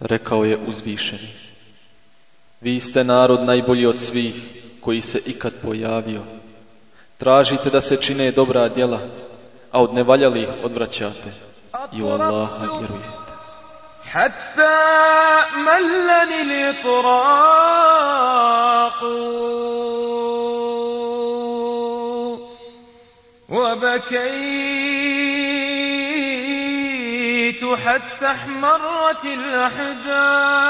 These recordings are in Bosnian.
Rekao je uzvišeni. Vi ste narod najbolji od svih koji se ikad pojavio. Tražite da se čine dobra djela, a od nevaljalih odvraćate i u Allaha vjerujete. حتى ملني الإطراق وبكيت حتى احمرت الأحداق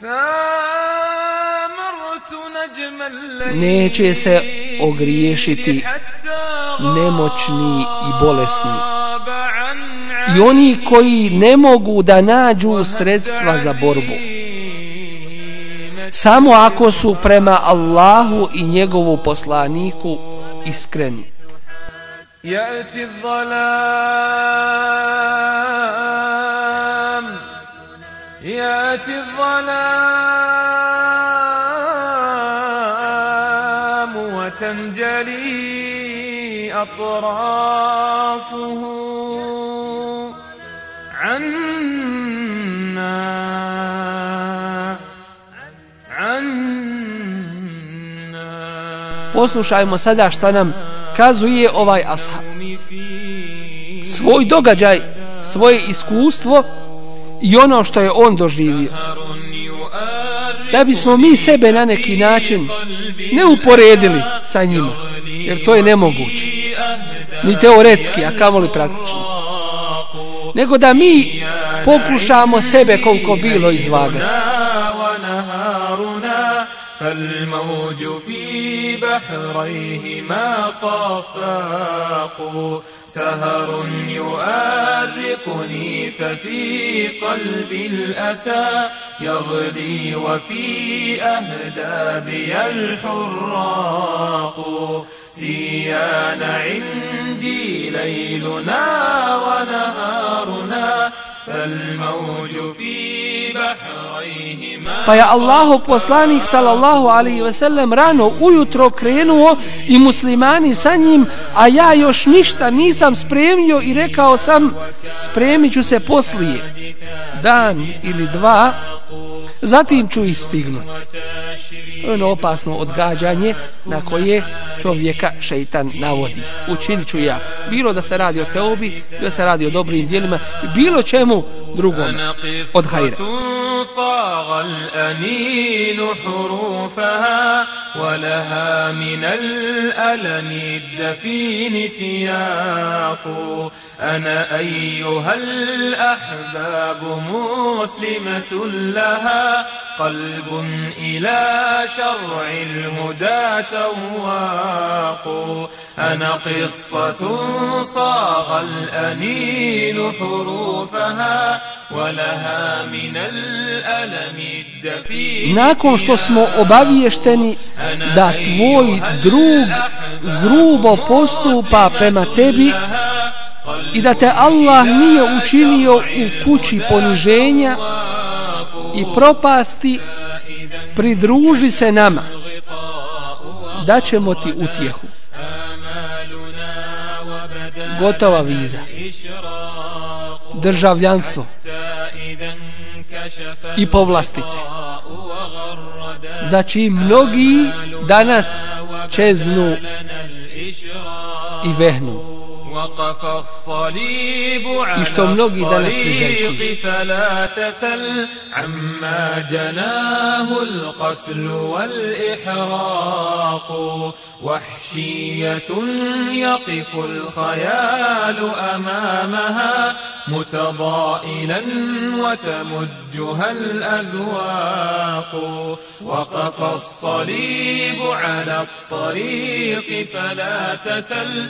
سامرت نجم الليل Neće se ogriješiti nemoćni i bolesni. I oni koji ne mogu da nađu sredstva za borbu. Samo ako su prema Allahu i njegovu poslaniku iskreni. يأتي الظلام. يأتي الظلام وتنجلي أطرافه عنا. عنا. Poslušajmo sada šta nam kazuje ovaj ashab. Svoj događaj, svoje iskustvo i ono što je on doživio. Da bismo mi sebe na neki način ne uporedili sa njima, jer to je nemoguće. Ni teoretski, a kamoli praktično. Nego da mi pokušamo sebe koliko bilo izvagati. ونهارنا فالموج في بحريهما صفاق. سهر يؤرقني ففي قلبي الأسى يغلي وفي أهدابي الحراق. سيان عندي ليلنا ونهارنا فالموج في Pa je Allahu poslanik sallallahu alaihi ve sellem rano ujutro krenuo i muslimani sa njim, a ja još ništa nisam spremio i rekao sam spremit ću se poslije, dan ili dva, zatim ću ih stignuti. To je ono opasno odgađanje na koje čovjeka šeitan navodi. Učinit ću ja. Bilo da se radi o teobi, bilo da se radi o dobrim dijelima, bilo čemu drugom od hajra. صاغ الأنين حروفها ولها من الألم الدفين سياق. أنا أيها الأحباب مسلمة لها قلب إلى شرع الهدى تواق. أنا قصة صاغ الأنين حروفها ولها من الألم Nakon što smo obaviješteni da tvoj drug grubo postupa prema tebi i da te Allah nije učinio u kući poniženja i propasti, pridruži se nama. da ćemo ti utjehu. Gotova viza. Državljanstvo. I povlastice. Znači mnogi danas čeznu i vehnu. وقف الصليب على. الطريق فلا تسل عما جناه القتل والإحراق وحشية يقف الخيال أمامها متضائلا وتمجها الأذواق وقف الصليب على الطريق فلا تسل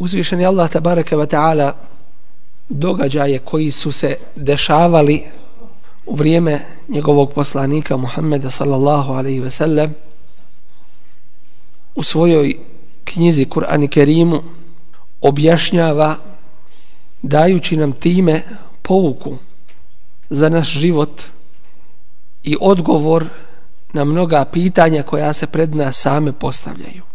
Uzvišen je Allah tabaraka wa ta'ala događaje koji su se dešavali u vrijeme njegovog poslanika Muhammeda sallallahu alaihi ve sellem u svojoj knjizi Kur'an i Kerimu objašnjava dajući nam time pouku za naš život i odgovor na mnoga pitanja koja se pred nas same postavljaju.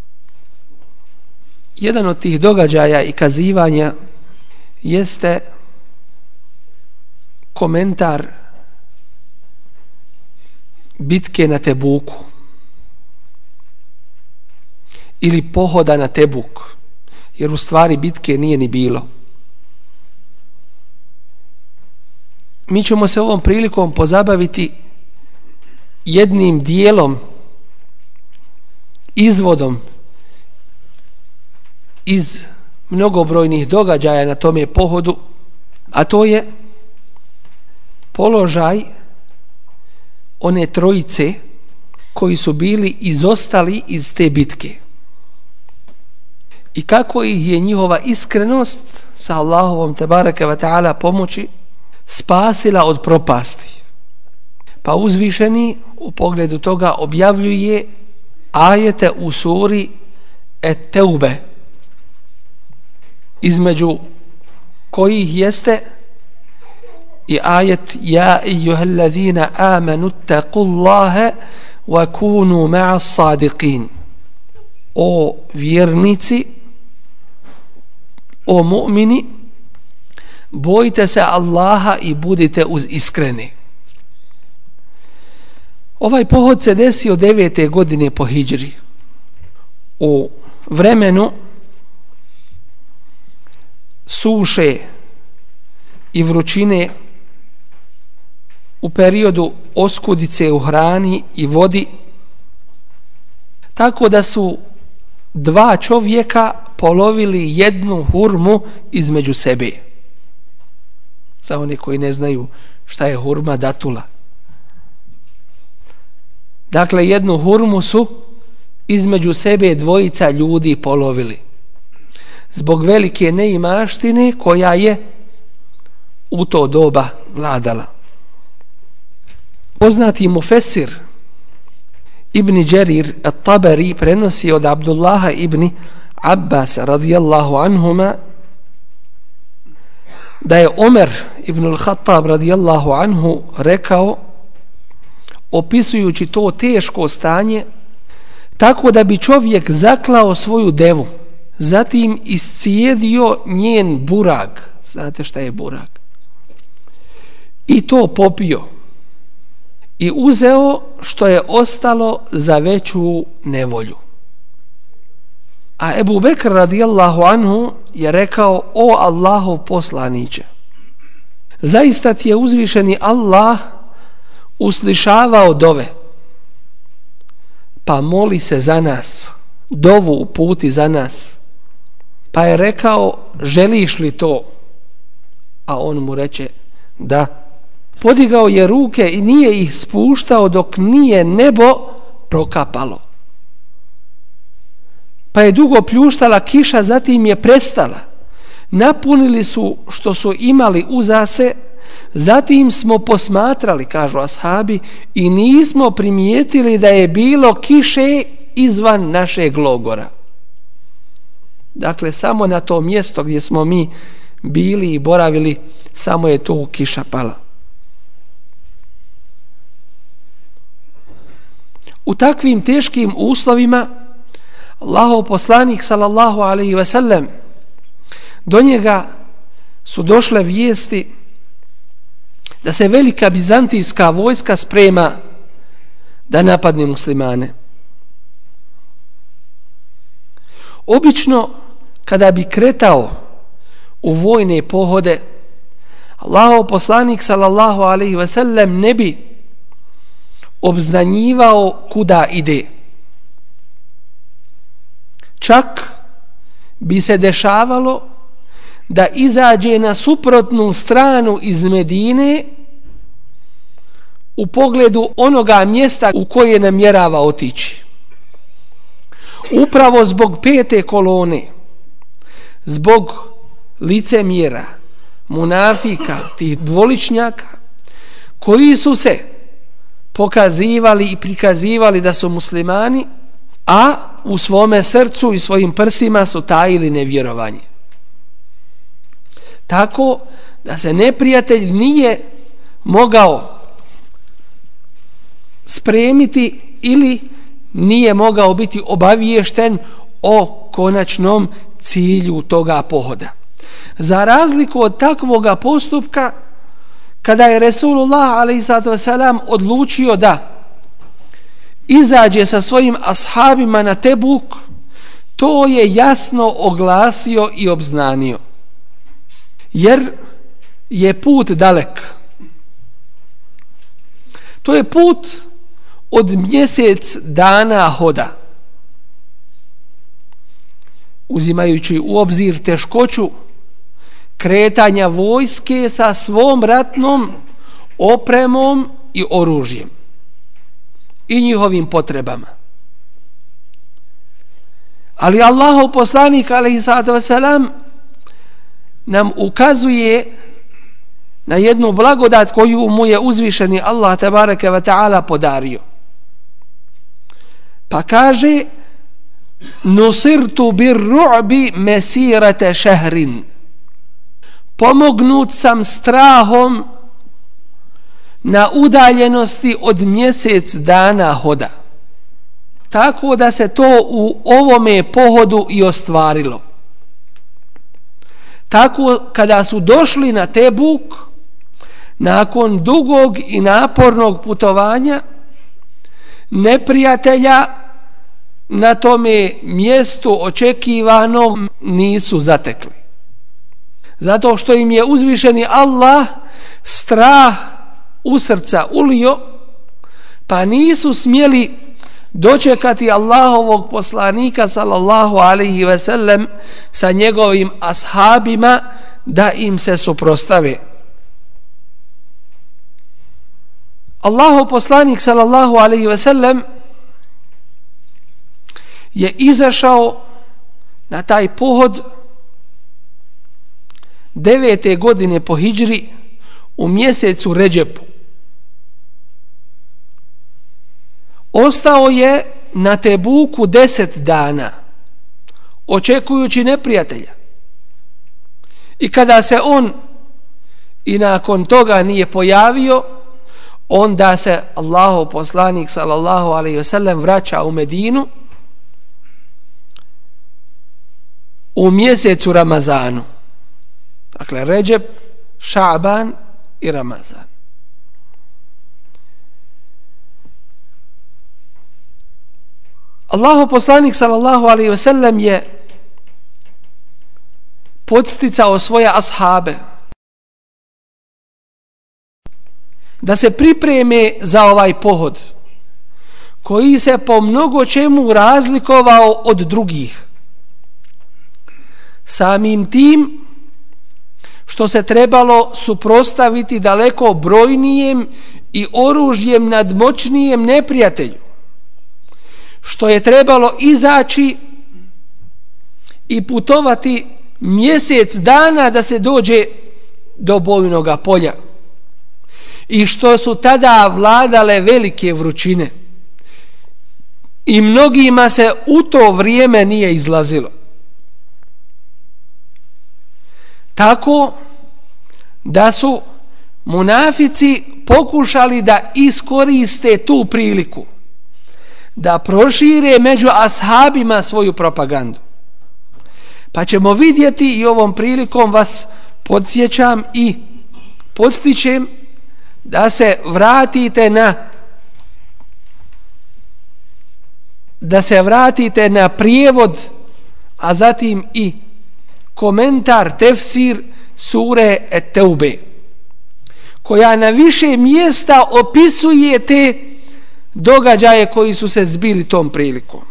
Jedan od tih događaja i kazivanja jeste komentar bitke na Tebuku ili pohoda na Tebuk jer u stvari bitke nije ni bilo. Mi ćemo se ovom prilikom pozabaviti jednim dijelom izvodom iz mnogobrojnih događaja na tome pohodu a to je položaj one trojice koji su bili izostali iz te bitke. I kako ih je njihova iskrenost sa Allahovom tebareke ve ta'ala pomoći spasila od propasti. Pa uzvišeni u pogledu toga objavljuje ajete u suri Et-Teube između kojih jeste i ajet ja ejuhallazina amanu taqullaha wa kunu ma'a sadiqin. O vjernici o mu'mini bojite se Allaha i budite uz iskreni. Ovaj pohod se desio devete godine po hijđri. U vremenu suše i vrućine u periodu oskudice u hrani i vodi tako da su dva čovjeka polovili jednu hurmu između sebe. Za one koji ne znaju šta je hurma datula. Dakle jednu hurmu su između sebe dvojica ljudi polovili zbog velike neimaštine koja je u to doba vladala. Poznati mu Fesir Ibni Đerir at-Tabari prenosi od Abdullaha ibn Abbas radijallahu anhuma da je Omer ibn al-Khattab radijallahu anhu rekao opisujući to teško stanje tako da bi čovjek zaklao svoju devu zatim iscijedio njen burag znate šta je burag i to popio i uzeo što je ostalo za veću nevolju. A Ebu Bekr radijallahu anhu je rekao o Allahov poslaniće. Zaista ti je uzvišeni Allah uslišavao dove. Pa moli se za nas. Dovu u puti za nas. Pa je rekao želiš li to? A on mu reče da podigao je ruke i nije ih spuštao dok nije nebo prokapalo. Pa je dugo pljuštala kiša, zatim je prestala. Napunili su što su imali uzase, zatim smo posmatrali, kažu ashabi, i nismo primijetili da je bilo kiše izvan našeg logora. Dakle, samo na to mjesto gdje smo mi bili i boravili, samo je to kiša pala. u takvim teškim uslovima Allahov poslanik sallallahu alaihi ve sellem do njega su došle vijesti da se velika bizantijska vojska sprema da napadne muslimane. Obično kada bi kretao u vojne pohode, Allahov poslanik sallallahu alaihi ve sellem ne bi obznanjivao kuda ide. Čak bi se dešavalo da izađe na suprotnu stranu iz Medine u pogledu onoga mjesta u koje namjerava otići. Upravo zbog pete kolone, zbog licemjera, munafika, tih dvoličnjaka, koji su se pokazivali i prikazivali da su muslimani, a u svome srcu i svojim prsima su tajili nevjerovanje. Tako da se neprijatelj nije mogao spremiti ili nije mogao biti obaviješten o konačnom cilju toga pohoda. Za razliku od takvoga postupka, kada je Resulullah a.s. odlučio da izađe sa svojim ashabima na Tebuk, to je jasno oglasio i obznanio. Jer je put dalek. To je put od mjesec dana hoda. Uzimajući u obzir teškoću kretanja vojske sa svom ratnom opremom i oružjem i njihovim potrebama. Ali Allahov poslanik alaihi sallatu wasalam nam ukazuje na jednu blagodat koju mu je uzvišeni Allah tabaraka wa ta'ala podario. Pa kaže Nusirtu bir ru'bi mesirate šehrin Pomognut sam strahom na udaljenosti od mjesec dana hoda. Tako da se to u ovome pohodu i ostvarilo. Tako kada su došli na Tebuk, nakon dugog i napornog putovanja, neprijatelja na tome mjestu očekivanom nisu zatekli. Zato što im je uzvišeni Allah strah u srca ulio, pa nisu smjeli dočekati Allahovog poslanika sallallahu alaihi ve sellem sa njegovim ashabima da im se suprostave. Allahov poslanik sallallahu alaihi ve sellem je izašao na taj pohod devete godine po hijđri u mjesecu Ređepu. Ostao je na Tebuku deset dana, očekujući neprijatelja. I kada se on i nakon toga nije pojavio, onda se Allahu poslanik sallallahu alaihi wasallam vraća u Medinu u mjesecu Ramazanu. Dakle, Ređep, Šaban i Ramazan. Allahu poslanik sallallahu alaihi ve sellem je podsticao svoje ashabe da se pripreme za ovaj pohod koji se po mnogo čemu razlikovao od drugih. Samim tim što se trebalo suprostaviti daleko brojnijem i oružjem nadmoćnijem neprijatelju što je trebalo izaći i putovati mjesec dana da se dođe do bojnog polja i što su tada vladale velike vrućine. I mnogima se u to vrijeme nije izlazilo. Tako da su munafici pokušali da iskoriste tu priliku da prošire među ashabima svoju propagandu. Pa ćemo vidjeti i ovom prilikom vas podsjećam i podstićem da se vratite na da se vratite na prijevod a zatim i komentar tefsir sure Teube koja na više mjesta opisuje te događaje koji su se zbili tom prilikom.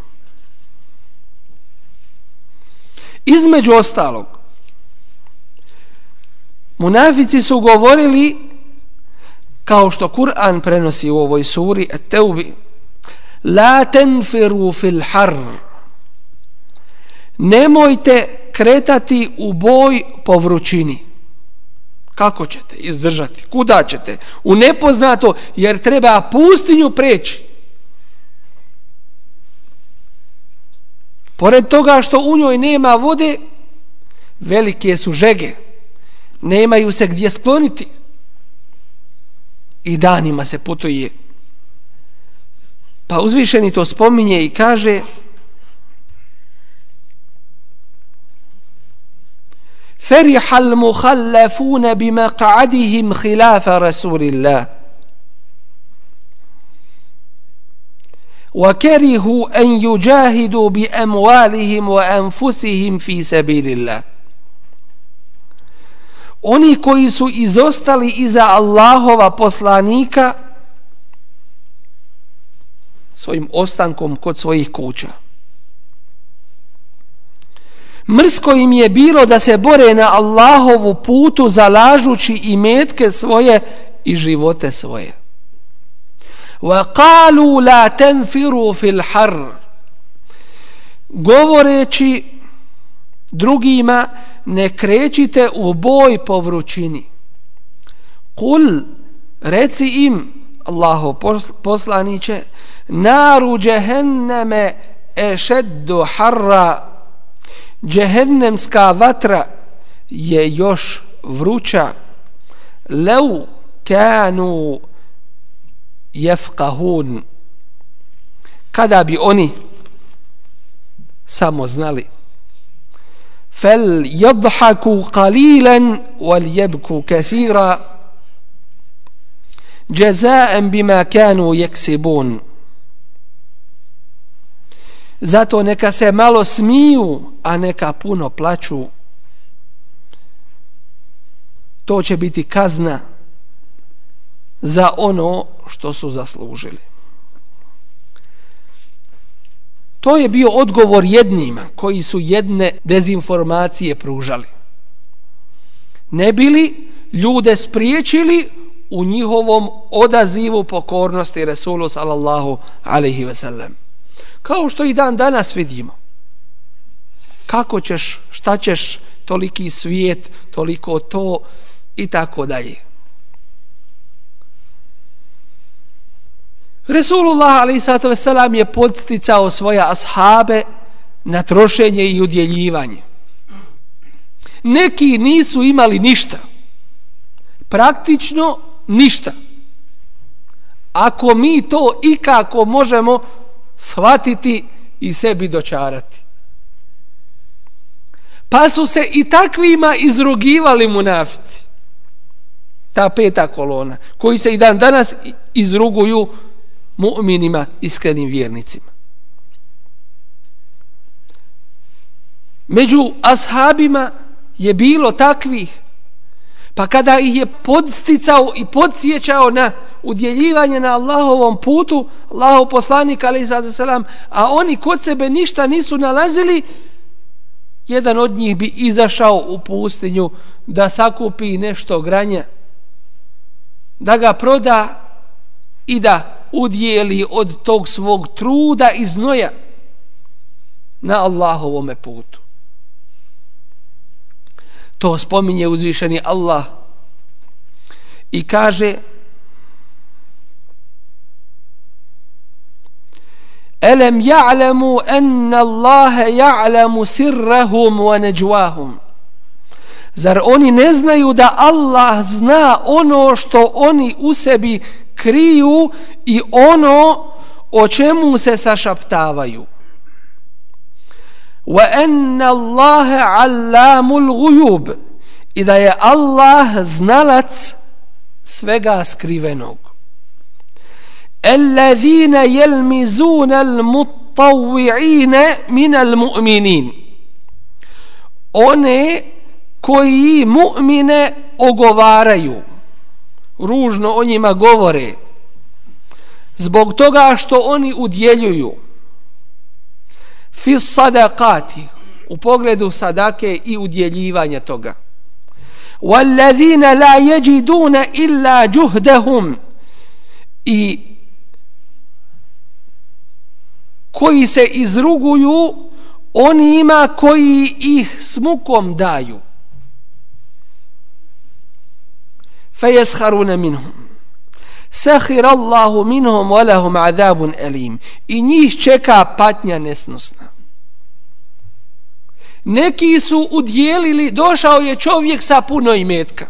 Između ostalog, munafici su govorili kao što Kur'an prenosi u ovoj suri At-Taubi La tenfiru fil har Nemojte kretati u boj po vrućini. Kako ćete izdržati? Kuda ćete? U nepoznato, jer treba pustinju preći. Pored toga što u njoj nema vode, velike su žege. Nemaju se gdje skloniti. I danima se putuje. Pa uzvišeni to spominje i kaže فرح المخلفون بمقعدهم خلاف رسول الله وكرهوا أن يجاهدوا بأموالهم وأنفسهم في سبيل الله Oni koji su izostali iza Allahova poslanika svojim ostankom kod svojih kuća. Mrsko im je bilo da se bore na Allahovu putu zalažući i metke svoje i živote svoje. Wa qalu la tanfiru fil har. Govoreći drugima ne krećite u boj po vrućini. Kul reci im Allaho poslaniće naru jehenneme ešeddu harra Džehennemska vatra je još vruća leu kanu jefkahun kada bi oni samo znali fel jadhaku qalilan wal jebku kathira jazaen bima kanu jeksibun Zato neka se malo smiju, a neka puno plaću. To će biti kazna za ono što su zaslužili. To je bio odgovor jednima koji su jedne dezinformacije pružali. Ne bili ljude spriječili u njihovom odazivu pokornosti Resulu sallallahu alaihi ve sellem. Kao što i dan danas vidimo. Kako ćeš, šta ćeš, toliki svijet, toliko to i tako dalje. Resulullah a.s. je podsticao svoje ashabe na trošenje i udjeljivanje. Neki nisu imali ništa. Praktično ništa. Ako mi to ikako možemo shvatiti i sebi dočarati. Pa su se i takvima izrugivali munafici. Ta peta kolona, koji se i dan danas izruguju mu'minima, iskrenim vjernicima. Među ashabima je bilo takvih Pa kada ih je podsticao i podsjećao na udjeljivanje na Allahovom putu, Allahov poslanik, ali selam, a oni kod sebe ništa nisu nalazili, jedan od njih bi izašao u pustinju da sakupi nešto granja, da ga proda i da udjeli od tog svog truda i znoja na Allahovome putu. To spominje uzvišeni Allah i kaže Elem ja'lemu enna Allahe ja'lemu sirrahum wa neđuahum. Zar oni ne znaju da Allah zna ono što oni u sebi kriju i ono o čemu se sašaptavaju? Wa enna Allahe allamu l'gujub. I da je Allah znalac svega skrivenog. الذين يلمزون المطوعين من المؤمنين one koji mu'mine ogovaraju ružno o njima govore zbog toga što oni udjeljuju fi sadakati u pogledu sadake i udjeljivanja toga والذين لا يجدون إلا جهدهم i koji se izruguju onima koji ih smukom daju. Fejesharuna minhum. Sahir Allahu minhum wa lahum azabun alim. I njih čeka patnja nesnosna. Neki su udjelili, došao je čovjek sa puno imetka.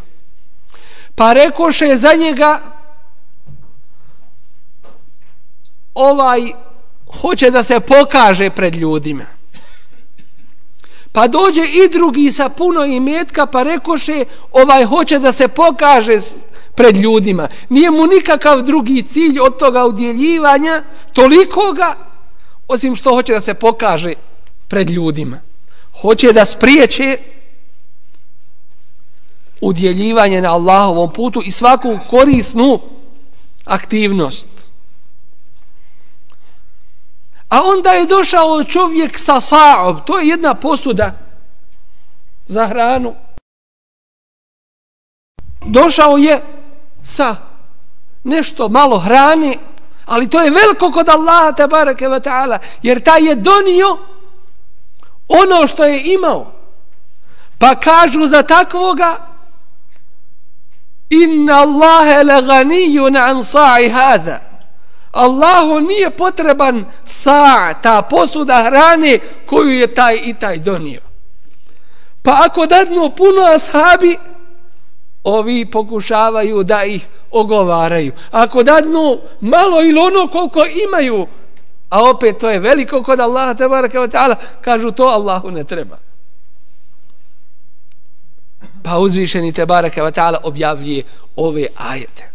Pa rekoše za njega ovaj hoće da se pokaže pred ljudima Pa dođe i drugi sa puno imetka pa rekoše ovaj hoće da se pokaže pred ljudima. Nije mu nikakav drugi cilj od toga udjeljivanja toliko ga osim što hoće da se pokaže pred ljudima. Hoće da spriječe udjeljivanje na Allahovom putu i svaku korisnu aktivnost. A onda je došao čovjek sa saob, to je jedna posuda za hranu. Došao je sa nešto malo hrane, ali to je veliko kod Allaha te bareke ve taala, jer taj je donio ono što je imao. Pa kažu za takvoga Inna Allahe le ganijun an sa'i hada. Allahu nije potreban sa ta posuda hrane koju je taj i taj donio. Pa ako dadnu puno ashabi, ovi pokušavaju da ih ogovaraju. Ako dadnu malo ili ono koliko imaju, a opet to je veliko kod Allaha tebareke wa ta'ala, kažu to Allahu ne treba. Pa uzvišeni tebareke wa ta'ala objavljuje ove ajete.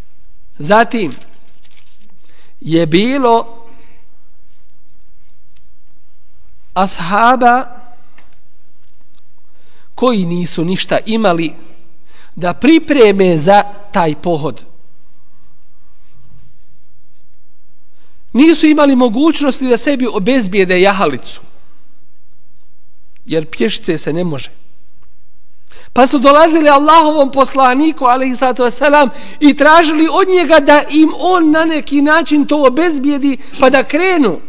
Zatim, je bilo ashaba koji nisu ništa imali da pripreme za taj pohod. Nisu imali mogućnosti da sebi obezbijede jahalicu. Jer pješice se ne može. Pa su dolazili Allahovom poslaniku, alaihi sallatu wasalam, i tražili od njega da im on na neki način to obezbijedi, pa da krenu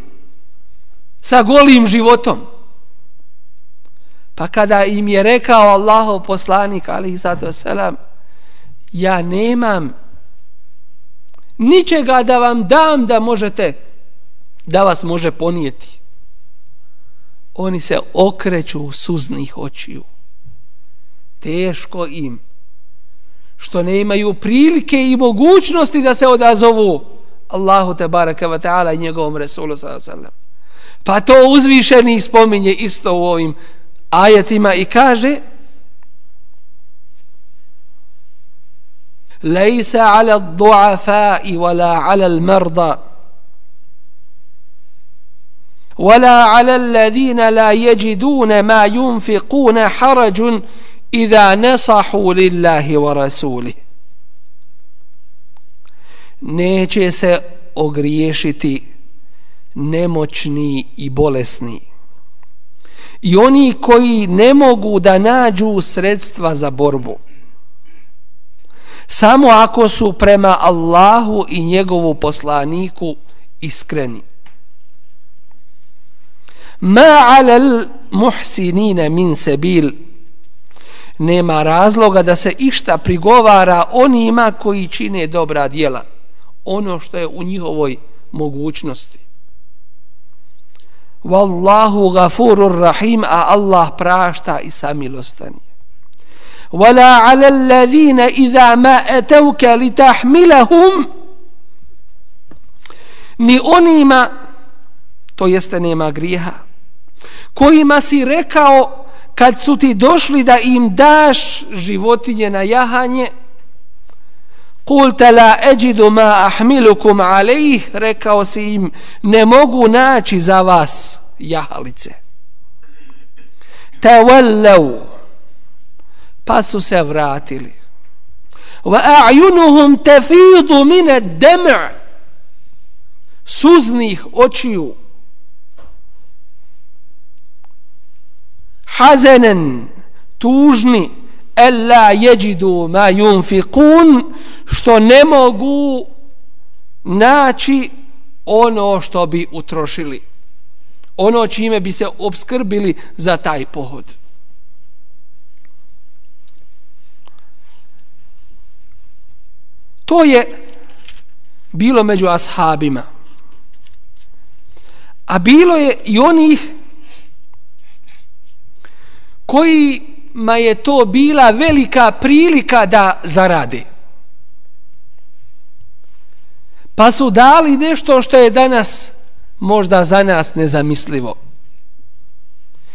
sa golim životom. Pa kada im je rekao Allahov poslanik, alaihi sallatu wasalam, ja nemam ničega da vam dam da možete, da vas može ponijeti. Oni se okreću suznih očiju teško im što ne imaju prilike i mogućnosti da se odazovu Allahu te baraka wa ta'ala i njegovom Resulu sallam. Pa to uzvišeni spominje isto u ovim ajetima i kaže Lejsa ala du'afai wala ala al-marda ولا على الذين لا يجدون ما ينفقون حرج idha nasahu lillahi wa rasulih neće se ogriješiti nemoćni i bolesni i oni koji ne mogu da nađu sredstva za borbu. Samo ako su prema Allahu i njegovu poslaniku iskreni. Ma alal muhsinina min sabil nema razloga da se išta prigovara onima koji čine dobra djela. Ono što je u njihovoj mogućnosti. Wallahu gafurur rahim, a Allah prašta i samilostan je. Wala ala alladhina idha ma atawka litahmilahum ni onima to jeste nema grijeha kojima si rekao kad su ti došli da im daš životinje na jahanje Kulta la eđidu ma ahmilukum alejih rekao si im ne mogu naći za vas jahalice. Tawallau, pa su se vratili. Wa a'yunuhum tafidu min ad-dam' suznih očiju. Hazenen, tužni ella jeđidu ma yunfiqun što ne mogu naći ono što bi utrošili. Ono čime bi se obskrbili za taj pohod. To je bilo među ashabima. A bilo je i onih kojima je to bila velika prilika da zarade. Pa su dali nešto što je danas možda za nas nezamislivo.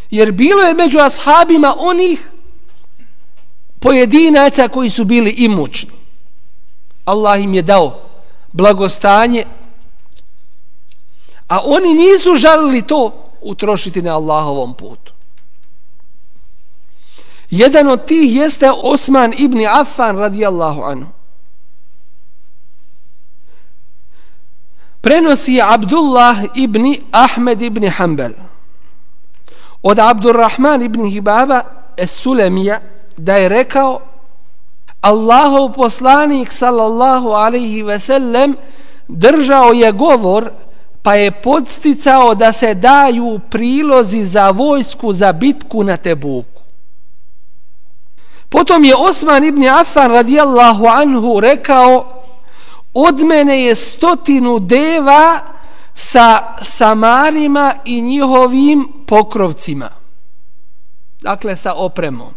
Jer bilo je među ashabima onih pojedinaca koji su bili imućni. Allah im je dao blagostanje, a oni nisu žalili to utrošiti na Allahovom putu. Jedan od tih jeste Osman ibn Affan radijallahu anhu. Prenosi Abdullah ibn Ahmed ibn Hanbal od Abdurrahman ibn Hibaba es Sulemija da je rekao Allahov poslanik sallallahu alaihi ve sellem držao je govor pa je podsticao da se daju prilozi za vojsku za bitku na Tebuku. Potom je Osman ibn Affan radijallahu anhu rekao od mene je stotinu deva sa samarima i njihovim pokrovcima. Dakle, sa opremom.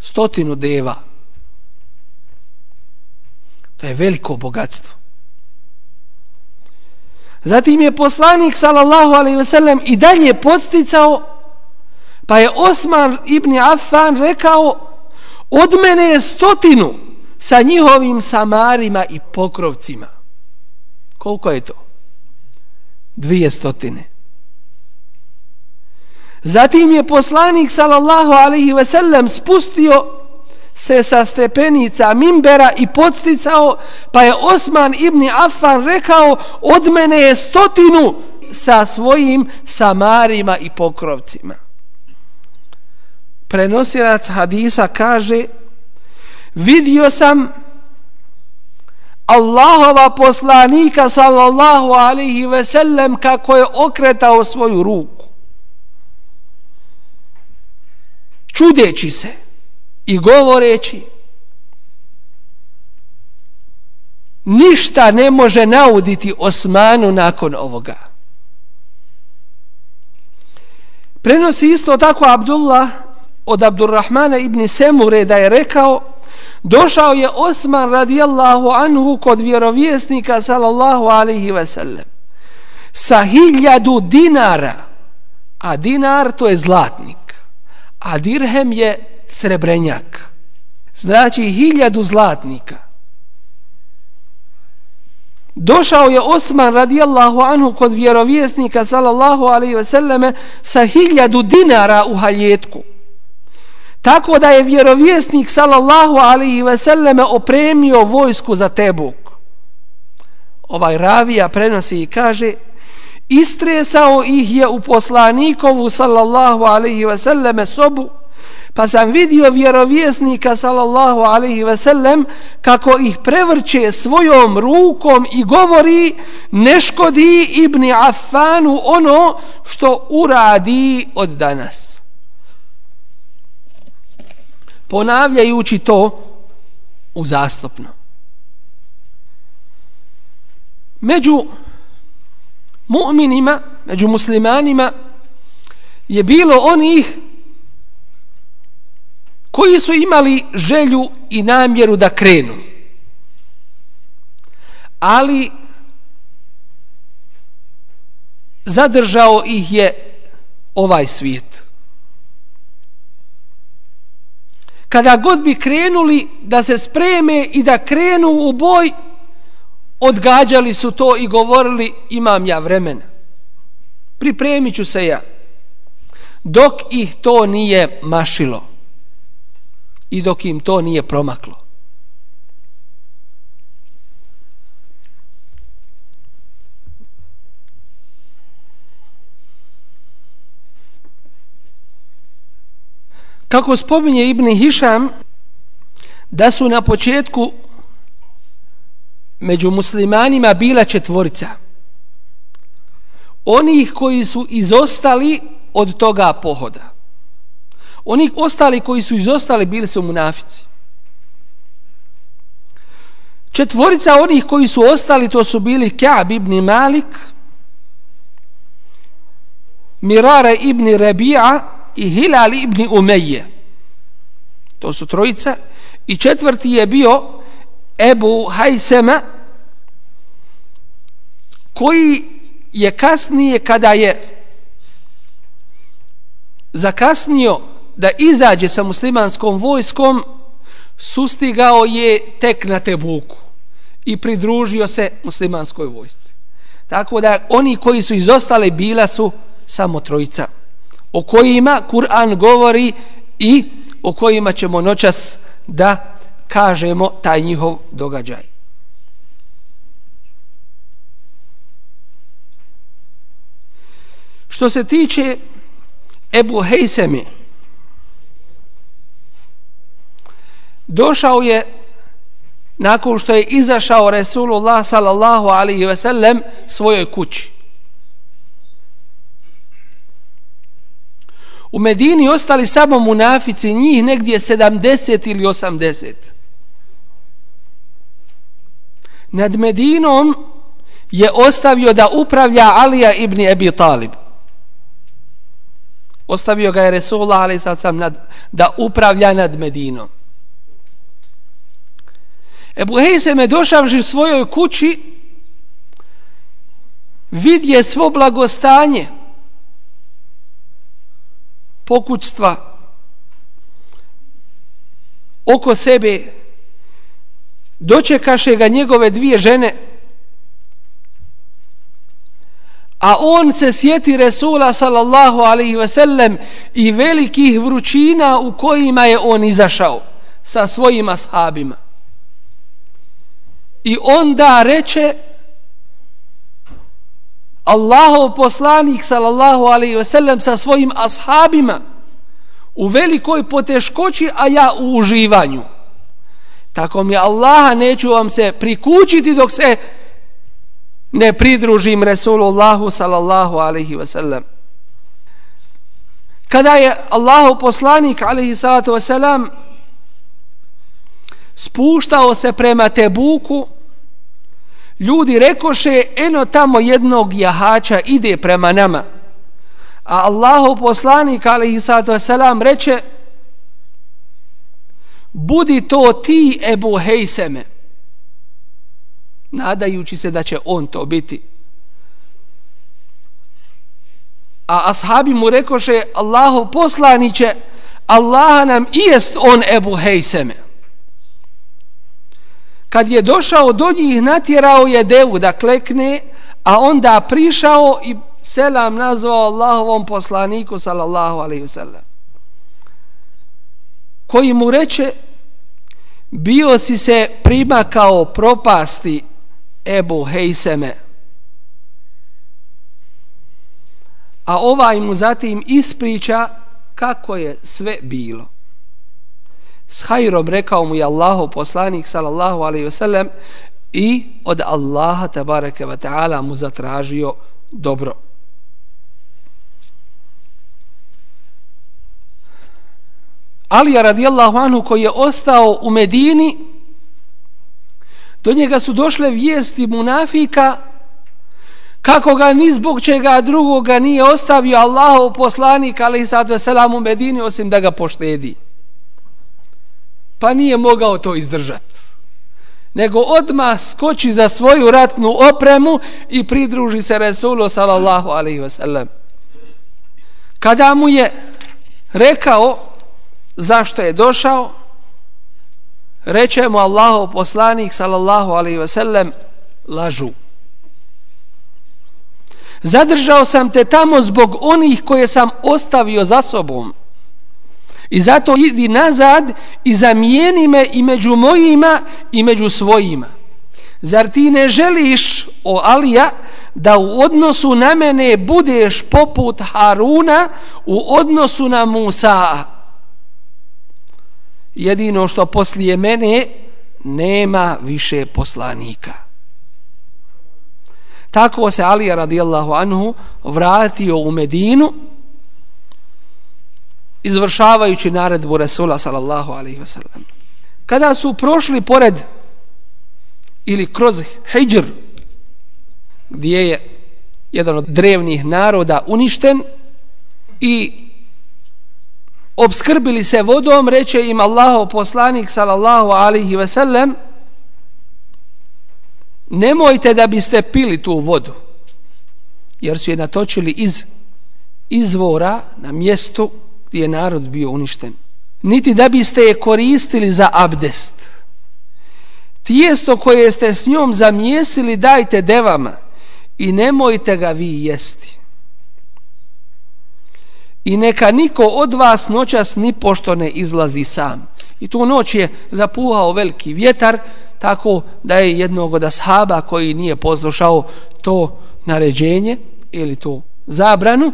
Stotinu deva. To je veliko bogatstvo. Zatim je poslanik sallallahu alejhi ve sellem i dalje podsticao Pa je Osman ibn Affan rekao od mene je stotinu sa njihovim samarima i pokrovcima. Koliko je to? Dvije stotine. Zatim je poslanik sallallahu alaihi ve sellem spustio se sa stepenica Mimbera i podsticao, pa je Osman ibn Affan rekao od mene je stotinu sa svojim samarima i pokrovcima prenosilac hadisa kaže vidio sam Allahova poslanika sallallahu alaihi ve sellem kako je okretao svoju ruku. Čudeći se i govoreći ništa ne može nauditi Osmanu nakon ovoga. Prenosi isto tako Abdullah od Abdurrahmana ibn Semure da je rekao došao je Osman radijallahu anhu kod vjerovjesnika sallallahu alaihi ve sellem sa hiljadu dinara a dinar to je zlatnik a dirhem je srebrenjak znači hiljadu zlatnika. Došao je Osman radijallahu anhu kod vjerovjesnika sallallahu alaihi ve selleme sa hiljadu dinara u haljetku. Tako da je vjerovjesnik sallallahu alaihi ve selleme opremio vojsku za Tebuk. Ovaj ravija prenosi i kaže istresao ih je u poslanikovu sallallahu alaihi ve selleme sobu pa sam vidio vjerovjesnika sallallahu alaihi ve sellem kako ih prevrće svojom rukom i govori ne škodi Ibni Affanu ono što uradi od danas ponavljajući to uzastopno. Među mu'minima, među muslimanima je bilo onih koji su imali želju i namjeru da krenu. Ali zadržao ih je ovaj svijet. Kada god bi krenuli da se spreme i da krenu u boj, odgađali su to i govorili imam ja vremena. Pripremit ću se ja. Dok ih to nije mašilo. i dok im to nije promaklo. Kako spominje Ibn Hišam, da su na početku među muslimanima bila četvorica. Onih koji su izostali od toga pohoda. Oni ostali koji su izostali bili su munafici. Četvorica onih koji su ostali to su bili Ka'b ibn Malik, Mirara ibn Rabi'a i Hilal ibn Umeje. To su trojica. I četvrti je bio Ebu Hajsema koji je kasnije kada je zakasnio da izađe sa muslimanskom vojskom sustigao je tek na Tebuku i pridružio se muslimanskoj vojsci. Tako da oni koji su izostali bila su samo trojica o kojima Kur'an govori i o kojima ćemo noćas da kažemo taj njihov događaj. Što se tiče Ebu Hejsemi, došao je nakon što je izašao Resulullah sallallahu alaihi ve sellem svojoj kući. U Medini ostali samo munafici, njih negdje 70 ili 80. Nad Medinom je ostavio da upravlja Alija ibn Ebi Talib. Ostavio ga je Resulullah ali sad sam nad, da upravlja nad Medinom. Ebu Hejsem je došavši svojoj kući vidje svo blagostanje pokućstva oko sebe dočekaše ga njegove dvije žene a on se sjeti Resula sallallahu alaihi ve sellem i velikih vrućina u kojima je on izašao sa svojim ashabima. I onda reče Allahov poslanik sallallahu alaihi ve sellem sa svojim ashabima u velikoj poteškoći a ja u uživanju. Tako mi Allaha neću vam se prikućiti dok se ne pridružim Resulullahu sallallahu alaihi ve sellem kada je Allahov poslanik alaihi salatu ve sellem spuštao se prema Tebuku ljudi rekoše eno tamo jednog jahača ide prema nama. A Allahu poslanik alaihi sallatu wasalam reče budi to ti Ebu Hejseme. Nadajući se da će on to biti. A ashabi mu rekoše Allahu poslaniće Allah nam i jest on Ebu Hejseme kad je došao do njih natjerao je devu da klekne a onda prišao i selam nazvao Allahovom poslaniku sallallahu alaihi wasallam. Koji mu reče bio si se primakao propasti Ebu Hejseme. A ovaj mu zatim ispriča kako je sve bilo s hajrom rekao mu je Allahu poslanik sallallahu alaihi ve sellem i od Allaha tabareke wa ta'ala mu zatražio dobro. Ali radijallahu anhu koji je ostao u Medini do njega su došle vijesti munafika kako ga ni zbog čega drugoga nije ostavio Allahov poslanik ali sad ve selam u Medini osim da ga poštedi pa nije mogao to izdržati nego odma skoči za svoju ratnu opremu i pridruži se Resulu sallallahu alaihi ve sellem kada mu je rekao zašto je došao reče mu Allahu poslanik sallallahu alaihi ve sellem lažu. Zadržao sam te tamo zbog onih koje sam ostavio za sobom. I zato idi nazad i zamijeni me i među mojima i među svojima. Zar ti ne želiš, o Alija, da u odnosu na mene budeš poput Haruna u odnosu na Musa? Jedino što poslije mene nema više poslanika. Tako se Alija radijallahu anhu vratio u Medinu izvršavajući naredbu Resula sallallahu alaihi ve sellem. Kada su prošli pored ili kroz Hijr gdje je jedan od drevnih naroda uništen i obskrbili se vodom, reče im Allahov poslanik sallallahu alaihi ve sellem nemojte da biste pili tu vodu jer su je natočili iz izvora na mjestu je narod bio uništen. Niti da biste je koristili za abdest. Tijesto koje ste s njom zamijesili dajte devama i nemojte ga vi jesti. I neka niko od vas noćas ni pošto ne izlazi sam. I tu noć je zapuhao veliki vjetar tako da je jednog od ashaba koji nije poslušao to naređenje ili to zabranu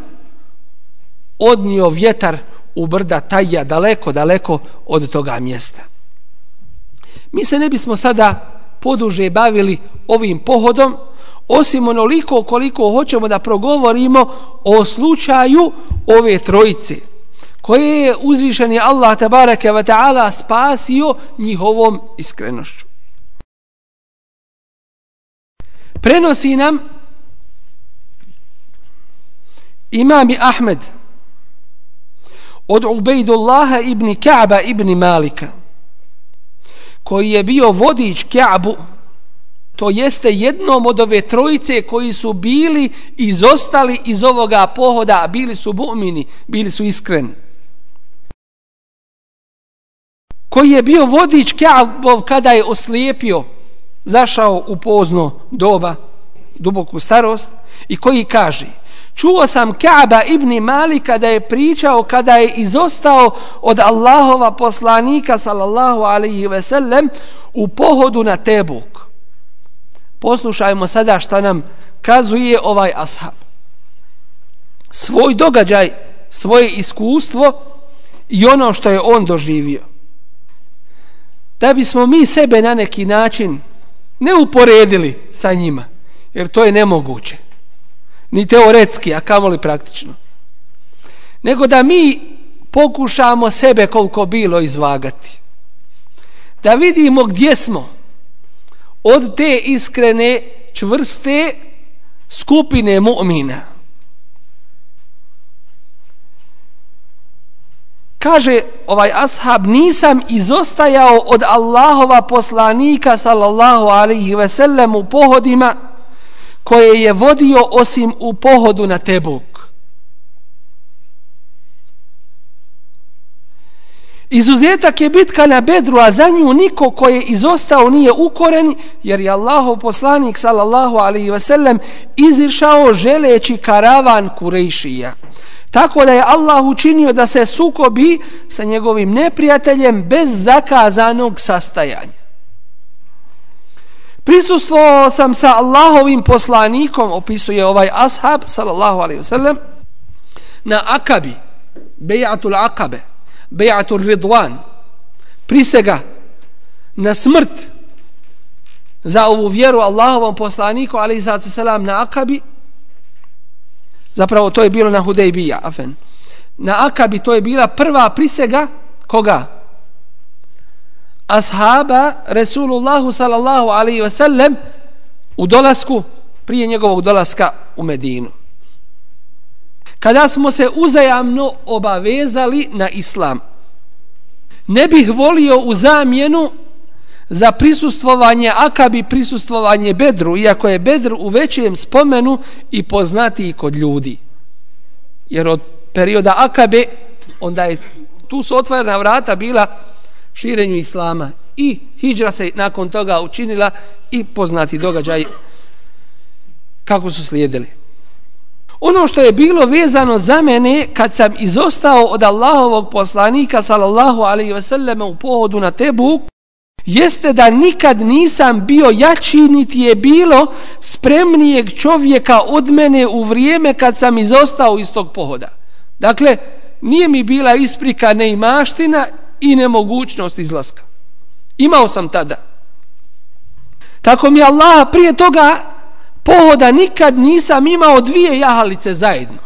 odnio vjetar u brda tajja daleko, daleko od toga mjesta. Mi se ne bismo sada poduže bavili ovim pohodom, osim onoliko koliko hoćemo da progovorimo o slučaju ove trojice, koje je uzvišeni Allah tabaraka wa ta'ala spasio njihovom iskrenošću. Prenosi nam imami Ahmed od Ubejdullaha ibn Ka'ba ibn Malika koji je bio vodič Ka'bu to jeste jednom od ove trojice koji su bili izostali iz ovoga pohoda a bili su bu'mini, bili su iskreni. Koji je bio vodič Ka'bov kada je oslijepio zašao u pozno doba duboku starost i koji kaže Čuo sam Kaaba ibn Malika da je pričao kada je izostao od Allahova poslanika sallallahu alaihi ve sellem u pohodu na Tebuk. Poslušajmo sada šta nam kazuje ovaj ashab. Svoj događaj, svoje iskustvo i ono što je on doživio. Da bismo mi sebe na neki način ne uporedili sa njima, jer to je nemoguće ni teoretski, a kamoli praktično. Nego da mi pokušamo sebe koliko bilo izvagati. Da vidimo gdje smo od te iskrene, čvrste skupine mu'mina. Kaže ovaj ashab, nisam izostajao od Allahova poslanika sallallahu alaihi ve sellem u pohodima koje je vodio osim u pohodu na Tebuk. Izuzetak je bitka na Bedru, a za nju niko ko je izostao nije ukoren, jer je Allahov poslanik, sallallahu alaihi ve sellem, izišao želeći karavan Kurejšija. Tako da je Allah učinio da se sukobi sa njegovim neprijateljem bez zakazanog sastajanja. Prisustvovao sam sa Allahovim poslanikom, opisuje ovaj ashab, sallallahu alaihi wa sallam, na akabi, bejatul akabe, bejatul ridwan, prisega na smrt za ovu vjeru Allahovom poslaniku, alaihi sallatu sallam, na akabi, zapravo to je bilo na Hudejbija, afen. Na akabi to je bila prva prisega, koga? Ashaba Resulullahu sallallahu alaihi ve sellem u dolasku prije njegovog dolaska u Medinu. Kada smo se uzajamno obavezali na islam, ne bih volio u zamjenu za prisustvovanje Akabi, prisustvovanje Bedru, iako je Bedr u većem spomenu i poznati kod ljudi. Jer od perioda Akabe, onda je tu su otvorena vrata bila širenju islama i hijđra se nakon toga učinila i poznati događaj kako su slijedili. Ono što je bilo vezano za mene kad sam izostao od Allahovog poslanika sallallahu alaihi ve selleme u pohodu na Tebuk, jeste da nikad nisam bio jači niti je bilo spremnijeg čovjeka od mene u vrijeme kad sam izostao iz tog pohoda. Dakle, nije mi bila isprika neimaština i nemogućnost izlaska. Imao sam tada. Tako mi Allah prije toga pohoda nikad nisam imao dvije jahalice zajedno.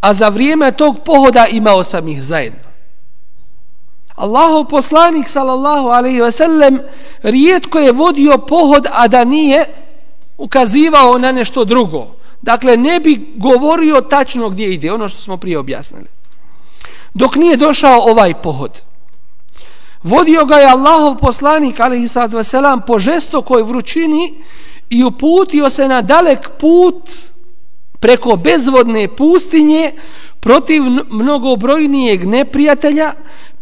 A za vrijeme tog pohoda imao sam ih zajedno. Allahov poslanik sallallahu alaihi ve sellem rijetko je vodio pohod a da nije ukazivao na nešto drugo. Dakle, ne bi govorio tačno gdje ide, ono što smo prije objasnili. Dok nije došao ovaj pohod. Vodio ga je Allahov poslanik alaihi sallatu ve po žestokoj vrućini i uputio se na dalek put preko bezvodne pustinje protiv mnogobrojnijeg neprijatelja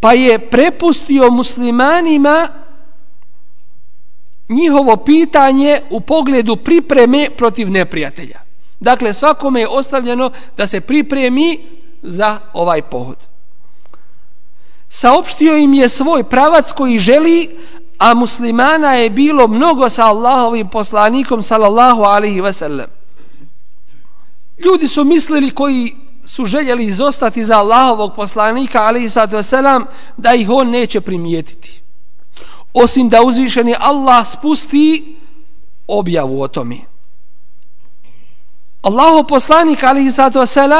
pa je prepustio muslimanima njihovo pitanje u pogledu pripreme protiv neprijatelja. Dakle, svakome je ostavljeno da se pripremi za ovaj pohod. Saopštio im je svoj pravac koji želi, a muslimana je bilo mnogo sa Allahovim poslanikom, sallallahu alihi wasallam. Ljudi su mislili koji su željeli izostati za Allahovog poslanika, ali sallatu sad da ih on neće primijetiti. Osim da uzvišeni Allah spusti objavu o tome. Allahov poslanik, ali sallatu sad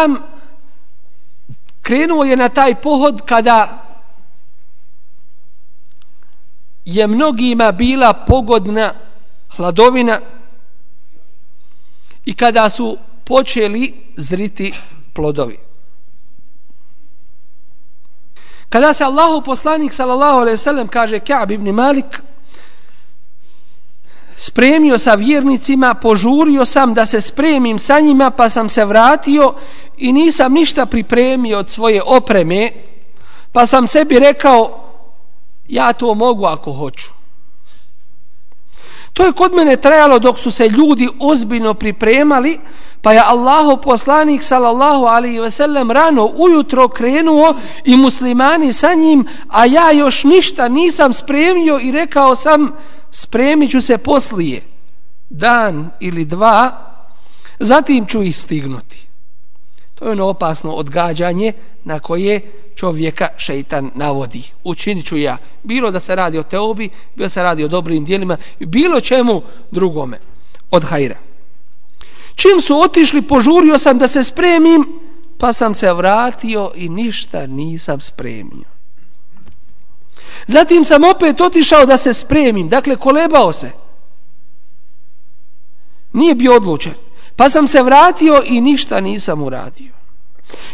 krenuo je na taj pohod kada je mnogima bila pogodna hladovina i kada su počeli zriti plodovi. Kada se Allahu poslanik sallallahu alejhi ve sellem kaže Ka'b ibn Malik spremio sa vjernicima, požurio sam da se spremim sa njima, pa sam se vratio i nisam ništa pripremio od svoje opreme, pa sam sebi rekao ja to mogu ako hoću. To je kod mene trajalo dok su se ljudi ozbiljno pripremali, Pa je Allahu poslanik sallallahu alaihi ve sellem rano ujutro krenuo i muslimani sa njim, a ja još ništa nisam spremio i rekao sam spremit ću se poslije dan ili dva, zatim ću ih stignuti. To je ono opasno odgađanje na koje čovjeka šeitan navodi. Učinit ću ja. Bilo da se radi o teobi, bilo da se radi o dobrim dijelima, bilo čemu drugome od hajra. Čim su otišli, požurio sam da se spremim, pa sam se vratio i ništa nisam spremio. Zatim sam opet otišao da se spremim, dakle kolebao se. Nije bio odlučen. Pa sam se vratio i ništa nisam uradio.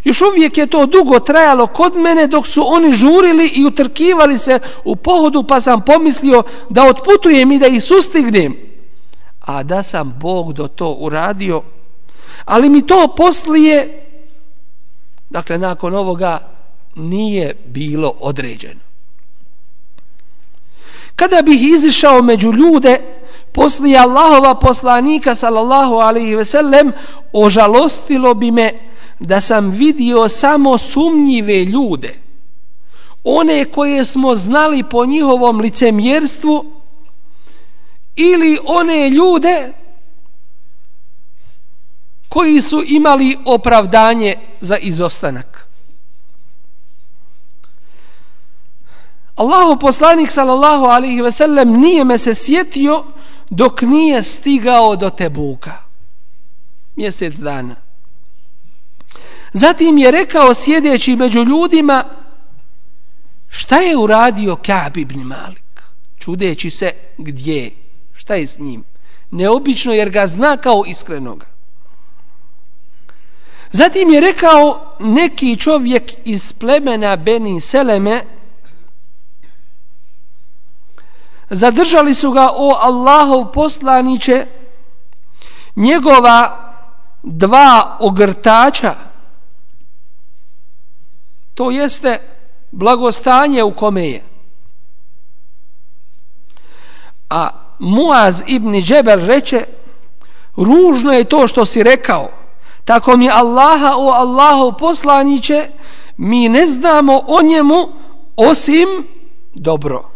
Još uvijek je to dugo trajalo kod mene dok su oni žurili i utrkivali se u pohodu pa sam pomislio da otputujem i da ih sustignem a da sam Bog do to uradio, ali mi to poslije, dakle, nakon ovoga, nije bilo određeno. Kada bih izišao među ljude, poslije Allahova poslanika, sallallahu alaihi ve sellem, ožalostilo bi me da sam vidio samo sumnjive ljude, one koje smo znali po njihovom licemjerstvu, ili one ljude koji su imali opravdanje za izostanak. Allahu poslanik sallallahu alaihi ve sellem nije me se sjetio dok nije stigao do Tebuka. Mjesec dana. Zatim je rekao sjedeći među ljudima šta je uradio Ka'b ibn Malik čudeći se gdje je. Šta je s njim? Neobično jer ga zna kao iskrenoga. Zatim je rekao neki čovjek iz plemena Beni Seleme zadržali su ga o Allahov poslaniće njegova dva ogrtača to jeste blagostanje u kome je a Muaz ibn Džebel reče ružno je to što si rekao. Tako mi Allaha o Allahov poslaniće, mi ne znamo o njemu osim dobro.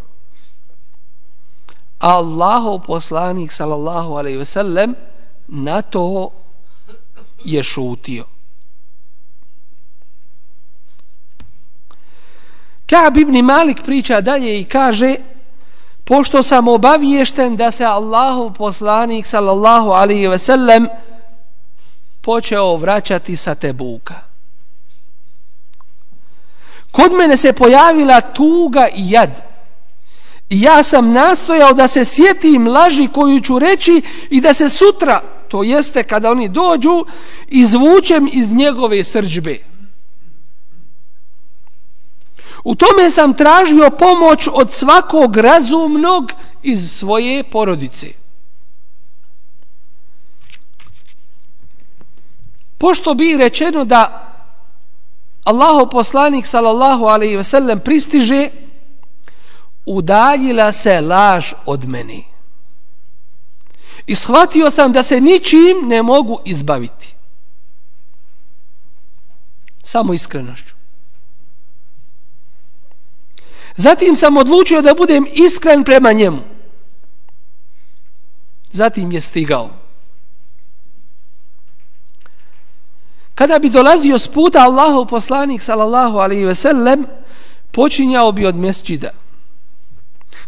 Allahu poslanik sallallahu alejhi ve sellem na to je šutio. Ka'b ibn Malik priča dalje i kaže pošto sam obaviješten da se Allahov poslanik sallallahu alaihi ve sellem počeo vraćati sa Tebuka. Kod mene se pojavila tuga i jad. I ja sam nastojao da se sjetim laži koju ću reći i da se sutra, to jeste kada oni dođu, izvučem iz njegove srđbe. U tome sam tražio pomoć od svakog razumnog iz svoje porodice. Pošto bi rečeno da Allaho poslanik sallallahu alejhi ve sellem pristiže udaljila se laž od mene. I shvatio sam da se ničim ne mogu izbaviti. Samo iskrenošću. Zatim sam odlučio da budem iskren prema njemu. Zatim je stigao. Kada bi dolazio s puta Allahov poslanik sallallahu alaihi ve sellem, počinjao bi od mesđida.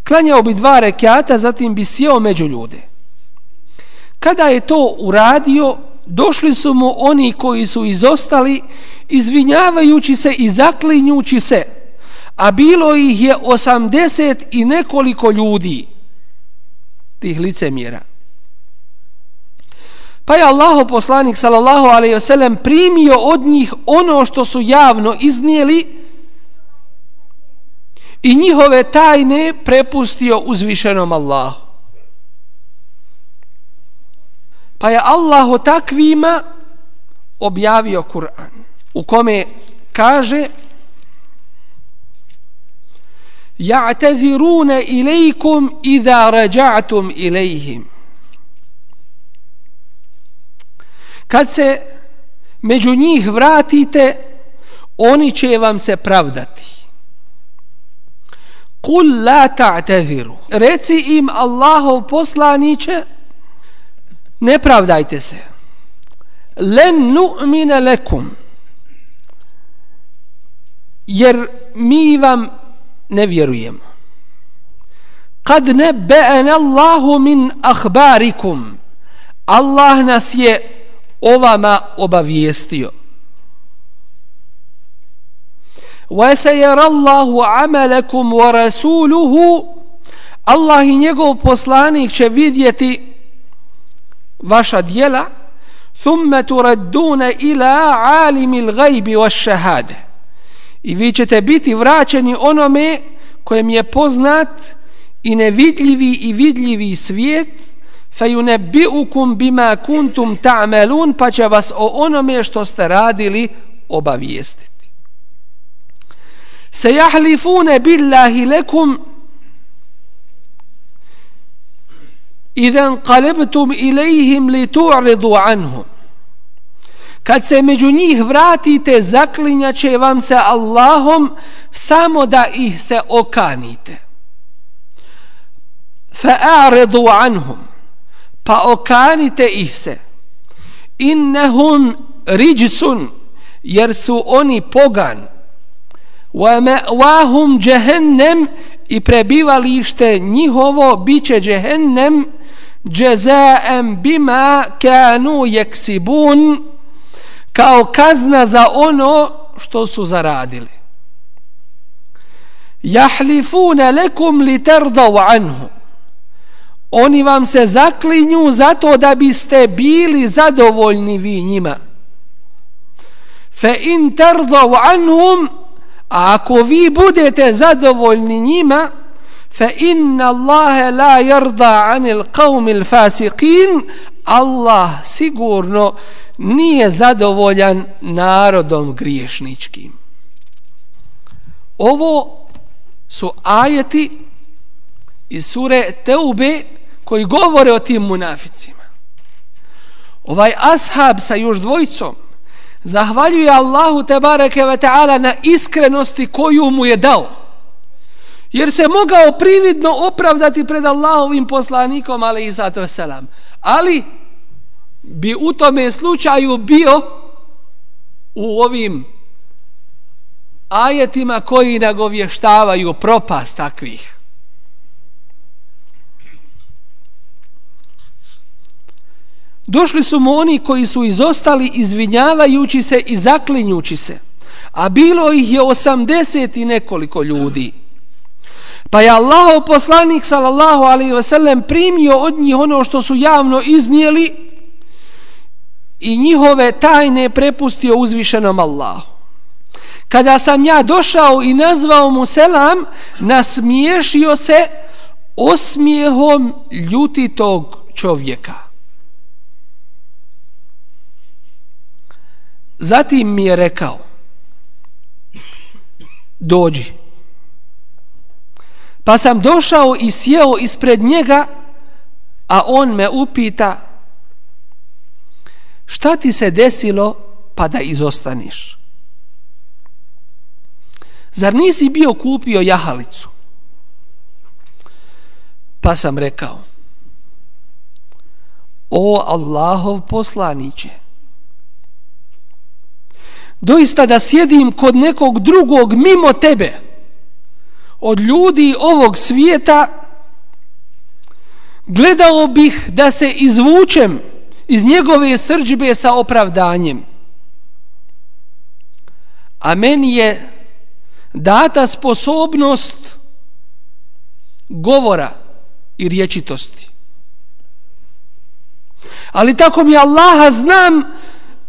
Klanjao bi dva rekiata, zatim bi sjeo među ljude. Kada je to uradio, došli su mu oni koji su izostali, izvinjavajući se i zaklinjući se, a bilo ih je osamdeset i nekoliko ljudi, tih licemjera. Pa je Allaho poslanik sallallahu alaihi wasallam primio od njih ono što su javno iznijeli i njihove tajne prepustio uzvišenom Allahu. Pa je Allah o takvima objavio Kur'an u kome kaže Ja'taziruna ilaikum idha raja'tum ilaihim. Kad se među njih vratite, oni će vam se pravdati. Kul la ta'taziru. Reci im Allahov poslaniće, ne pravdajte se. Len nu'mine lekum. Jer mi vam ne vjerujemo. Kad ne be'en Allahu min ahbarikum. Allah nas je ovama obavijestio. وَسَيَرَ اللَّهُ عَمَلَكُمْ وَرَسُولُهُ Allah i njegov poslanik će vidjeti vaša dijela ثُمَّ تُرَدُّونَ إِلَىٰ عَالِمِ الْغَيْبِ وَالشَّهَادِ I vi ćete biti vraćeni onome kojem je poznat i nevidljivi i vidljivi svijet فَيُنَبِّئُكُمْ بِمَا كُنْتُمْ تَعْمَلُونَ pa će vas o onome što ste radili obavijestiti. se jahlifune billahi lekum. Idhan kalebtum ilaihim li tu'ridu anhum. Kad se među njih vratite zaklinjaće vam se Allahom samo da ih se okanite. Fa'aridu anhum. Pa okanite ih se. Innehum riđsun jer su oni pogani وَمَأْوَاهُمْ جَهَنَّمْ i prebivalište njihovo biće džehennem džezaem bima kanu jeksibun kao kazna za ono što su zaradili. Jahlifune lekum li terdav anhu. Oni vam se zaklinju zato da biste bili zadovoljni vi njima. Fa in terdav anhum A ako vi budete zadovoljni njima, fa inna Allahe la yarda anil qawmil fasiqin, Allah sigurno nije zadovoljan narodom griješničkim. Ovo su ajeti iz sure Teube koji govore o tim munaficima. ovaj ashab sa još dvojicom zahvaljuje Allahu te bareke ve taala na iskrenosti koju mu je dao. Jer se mogao prividno opravdati pred Allahovim poslanikom ali i zato selam ali bi u tome slučaju bio u ovim ajetima koji nagovještavaju propast takvih. Došli su mu oni koji su izostali izvinjavajući se i zaklinjući se. A bilo ih je osamdeset i nekoliko ljudi. Pa je Allahov poslanik sallallahu alaihi ve sellem primio od njih ono što su javno iznijeli i njihove tajne prepustio uzvišenom Allahu. Kada sam ja došao i nazvao mu selam, nasmiješio se osmijehom ljutitog čovjeka. Zatim mi je rekao dođi. Pa sam došao i sjeo ispred njega, a on me upita šta ti se desilo pa da izostaniš? Zar nisi bio kupio jahalicu? Pa sam rekao O Allahov poslaniće doista da sjedim kod nekog drugog mimo tebe. Od ljudi ovog svijeta gledao bih da se izvučem iz njegove srđbe sa opravdanjem. A meni je data sposobnost govora i riječitosti ali tako mi Allaha znam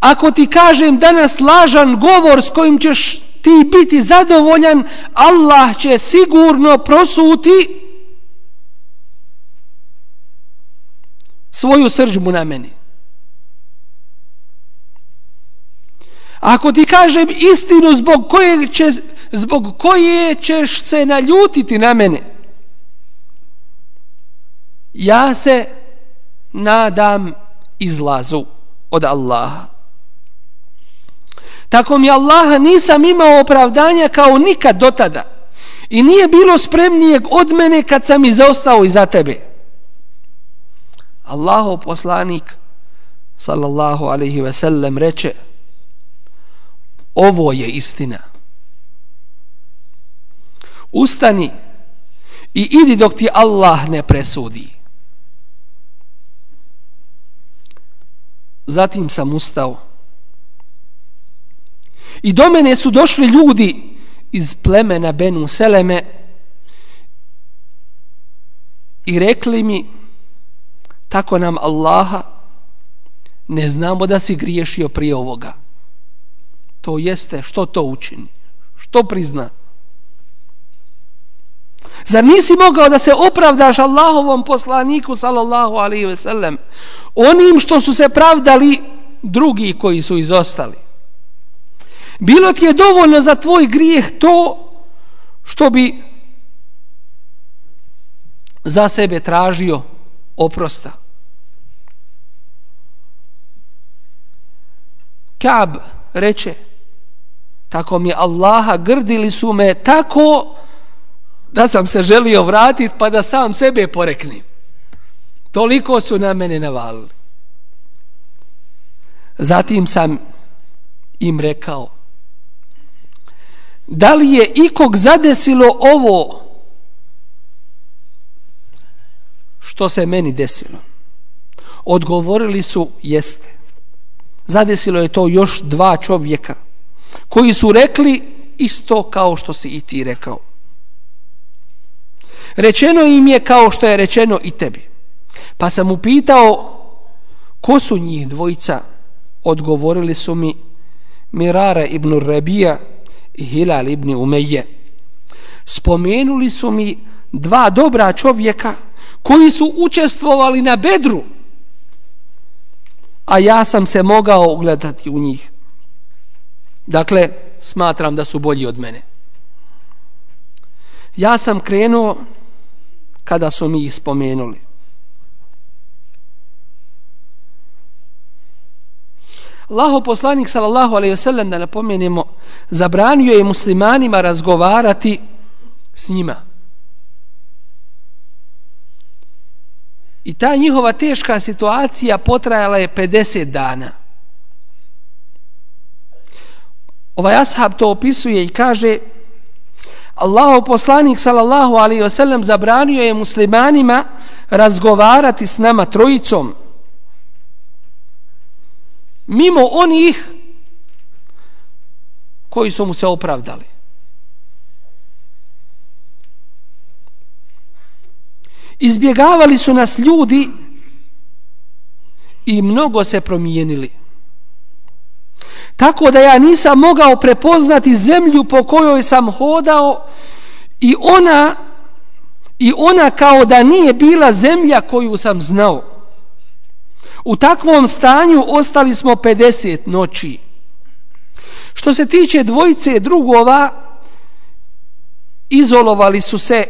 ako ti kažem danas lažan govor s kojim ćeš ti biti zadovoljan, Allah će sigurno prosuti svoju srđbu na meni. Ako ti kažem istinu zbog koje, će, zbog koje ćeš se naljutiti na mene, ja se nadam izlazu od Allaha. Tako mi Allaha nisam imao opravdanja kao nikad do tada. I nije bilo spremnijeg od mene kad sam izostao iza tebe. Allahov poslanik sallallahu alaihi ve sellem reče ovo je istina. Ustani i idi dok ti Allah ne presudi. Zatim sam ustao I do mene su došli ljudi iz plemena Benu Seleme i rekli mi tako nam Allaha ne znamo da si griješio prije ovoga. To jeste, što to učini? Što prizna? Zar nisi mogao da se opravdaš Allahovom poslaniku sallallahu alaihi ve sellem onim što su se pravdali drugi koji su izostali? Bilo ti je dovoljno za tvoj grijeh to što bi za sebe tražio oprosta. Kab reče, tako mi Allaha grdili su me tako da sam se želio vratiti pa da sam sebe poreknem. Toliko su na mene navalili. Zatim sam im rekao, da li je ikog zadesilo ovo što se meni desilo? Odgovorili su, jeste. Zadesilo je to još dva čovjeka koji su rekli isto kao što si i ti rekao. Rečeno im je kao što je rečeno i tebi. Pa sam upitao ko su njih dvojica? Odgovorili su mi Mirara ibn Rabija Hilal ibn Umeje. Spomenuli su mi dva dobra čovjeka koji su učestvovali na bedru, a ja sam se mogao ugledati u njih. Dakle, smatram da su bolji od mene. Ja sam krenuo kada su mi ih spomenuli. Allaho poslanik sallallahu alaihi wasallam da napomenemo zabranio je muslimanima razgovarati s njima. I ta njihova teška situacija potrajala je 50 dana. Ovaj ashab to opisuje i kaže Allahu poslanik sallallahu alaihi wasallam zabranio je muslimanima razgovarati s nama trojicom mimo onih koji su mu se opravdali. Izbjegavali su nas ljudi i mnogo se promijenili. Tako da ja nisam mogao prepoznati zemlju po kojoj sam hodao i ona i ona kao da nije bila zemlja koju sam znao. U takvom stanju ostali smo 50 noći. Što se tiče dvojice drugova, izolovali su se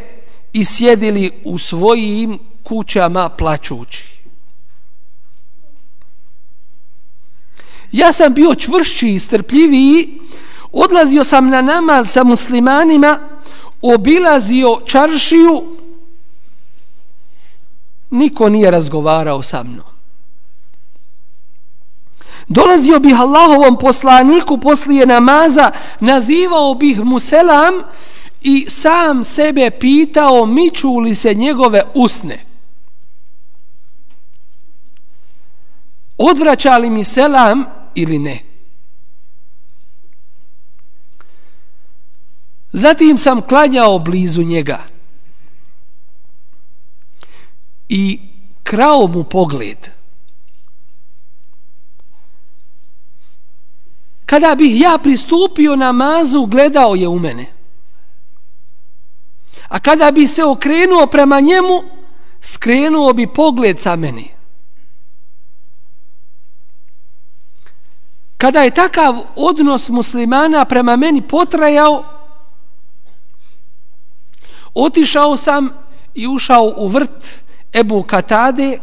i sjedili u svojim kućama plaćući. Ja sam bio čvršći i strpljiviji, odlazio sam na nama sa muslimanima, obilazio čaršiju, niko nije razgovarao sa mnom. Dolazio bih Allahovom poslaniku poslije namaza, nazivao bih mu selam i sam sebe pitao miču li se njegove usne. Odvraća li mi selam ili ne? Zatim sam klanjao blizu njega i krao mu pogled. Kada bih ja pristupio namazu, gledao je u mene. A kada bi se okrenuo prema njemu, skrenuo bi pogled sa meni. Kada je takav odnos muslimana prema meni potrajao, otišao sam i ušao u vrt Ebu Katade,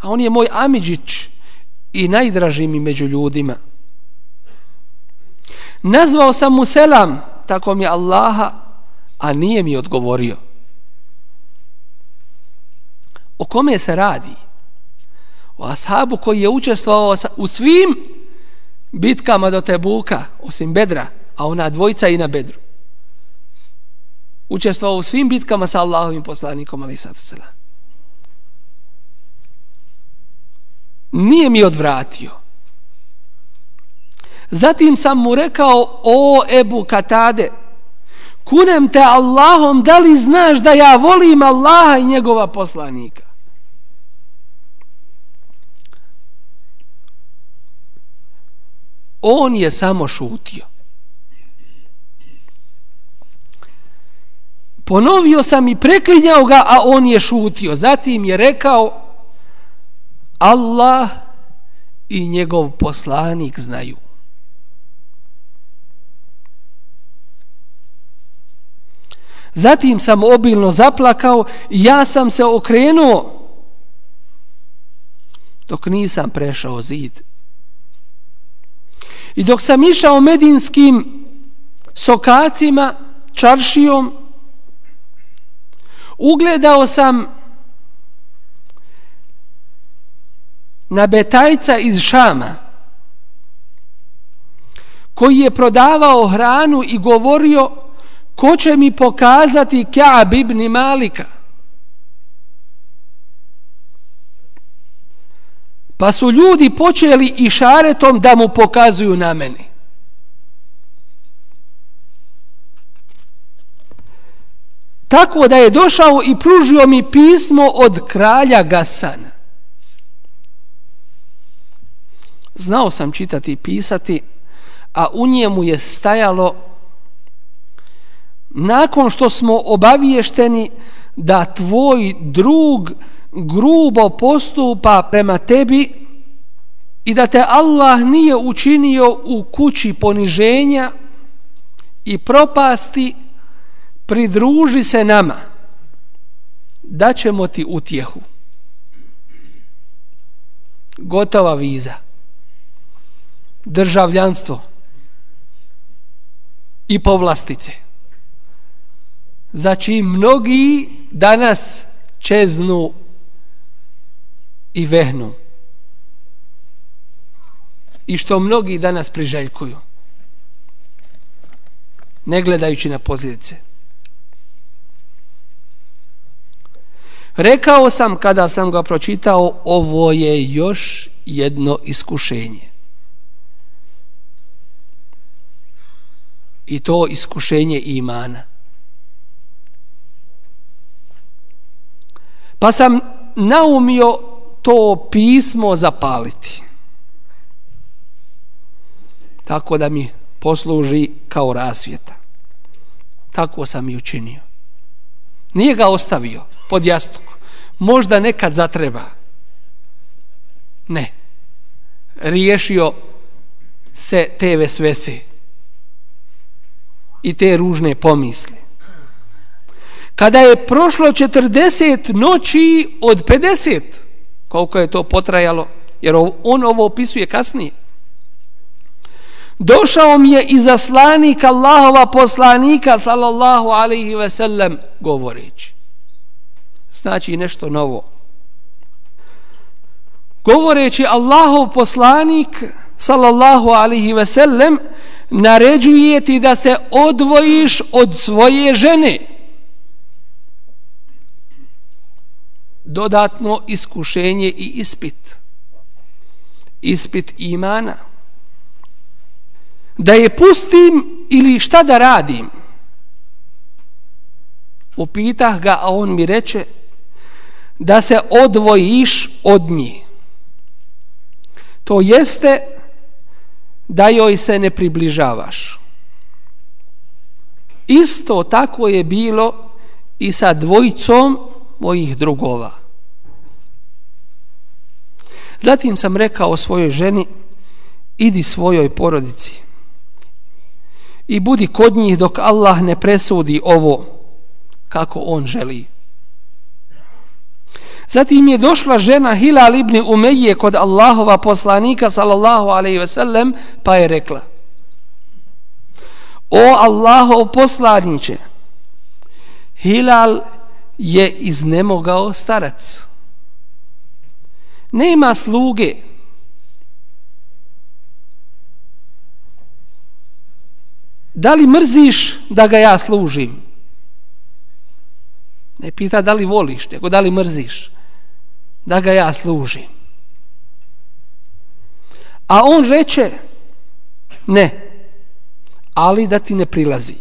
a on je moj Amidžić i najdraži mi među ljudima. Nazvao sam mu selam, tako mi Allaha, a nije mi odgovorio. O kome se radi? O ashabu koji je učestvovao u svim bitkama do Tebuka, osim Bedra, a ona dvojica i na Bedru. Učestvovao u svim bitkama sa Allahovim poslanikom, ali sad selam. Nije mi odvratio. Zatim sam mu rekao, o Ebu Katade, kunem te Allahom, da li znaš da ja volim Allaha i njegova poslanika? On je samo šutio. Ponovio sam i preklinjao ga, a on je šutio. Zatim je rekao, Allah i njegov poslanik znaju. Zatim sam obilno zaplakao i ja sam se okrenuo dok nisam prešao zid. I dok sam išao medinskim sokacima, čaršijom, ugledao sam na betajca iz Šama, koji je prodavao hranu i govorio ko će mi pokazati Ka'b ibn Malika? Pa su ljudi počeli i šaretom da mu pokazuju na meni. Tako da je došao i pružio mi pismo od kralja Gasana. Znao sam čitati i pisati, a u njemu je stajalo nakon što smo obaviješteni da tvoj drug grubo postupa prema tebi i da te Allah nije učinio u kući poniženja i propasti pridruži se nama. Da ćemo ti utjehu. Gotova viza. Državljanstvo i povlastice. Znači, mnogi danas čeznu i vehnu. I što mnogi danas priželjkuju. Ne gledajući na posljedice. Rekao sam kada sam ga pročitao, ovo je još jedno iskušenje. I to iskušenje imana. Pa sam naumio to pismo zapaliti. Tako da mi posluži kao rasvjeta. Tako sam i učinio. Nije ga ostavio pod jastuk. Možda nekad zatreba. Ne. Riješio se te vesvese i te ružne pomisli. Kada je prošlo 40 noći od 50, koliko je to potrajalo, jer on ovo opisuje kasnije, došao mi je i zaslanik Allahova poslanika, sallallahu alaihi ve sellem, govoreći. Znači nešto novo. Govoreći Allahov poslanik, sallallahu alaihi ve sellem, naređuje ti da se odvojiš od svoje žene, dodatno iskušenje i ispit. Ispit imana. Da je pustim ili šta da radim? Upitah ga, a on mi reče da se odvojiš od nje. To jeste da joj se ne približavaš. Isto tako je bilo i sa dvojicom mojih drugova. Zatim sam rekao svojoj ženi, idi svojoj porodici i budi kod njih dok Allah ne presudi ovo kako on želi. Zatim je došla žena Hilal ibn Umeje kod Allahova poslanika sallallahu alaihi ve sellem pa je rekla O Allahov poslaniće Hilal je iznemogao starac nema sluge. Da li mrziš da ga ja služim? Ne pita da li voliš, nego da li mrziš da ga ja služim. A on reče, ne, ali da ti ne prilazi.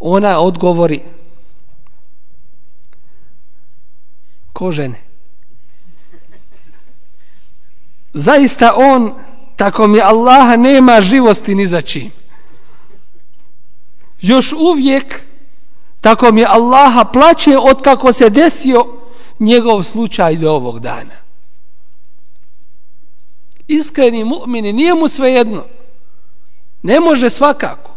Ona odgovori, ko žene? zaista on tako mi Allaha nema živosti ni za čim. Još uvijek tako mi Allaha plaće od kako se desio njegov slučaj do ovog dana. Iskreni mu'mini nije mu sve jedno ne može svakako.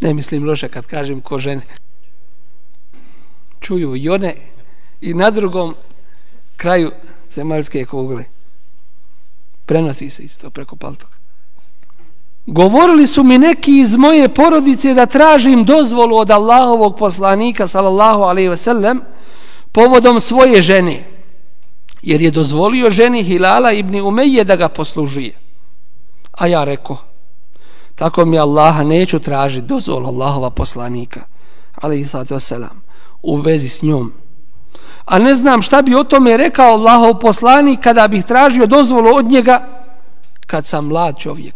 Ne mislim loše kad kažem ko žene čuju i one i na drugom kraju zemaljske kugle. Prenosi se isto preko paltoka. Govorili su mi neki iz moje porodice da tražim dozvolu od Allahovog poslanika sallallahu alaihi ve sellem povodom svoje žene jer je dozvolio ženi Hilala ibn Umeje da ga poslužuje. A ja reko tako mi Allaha neću tražiti dozvolu Allahova poslanika alaihi sallatu wasalam u vezi s njom a ne znam šta bi o tome rekao Allahov poslanik kada bih tražio dozvolu od njega kad sam mlad čovjek.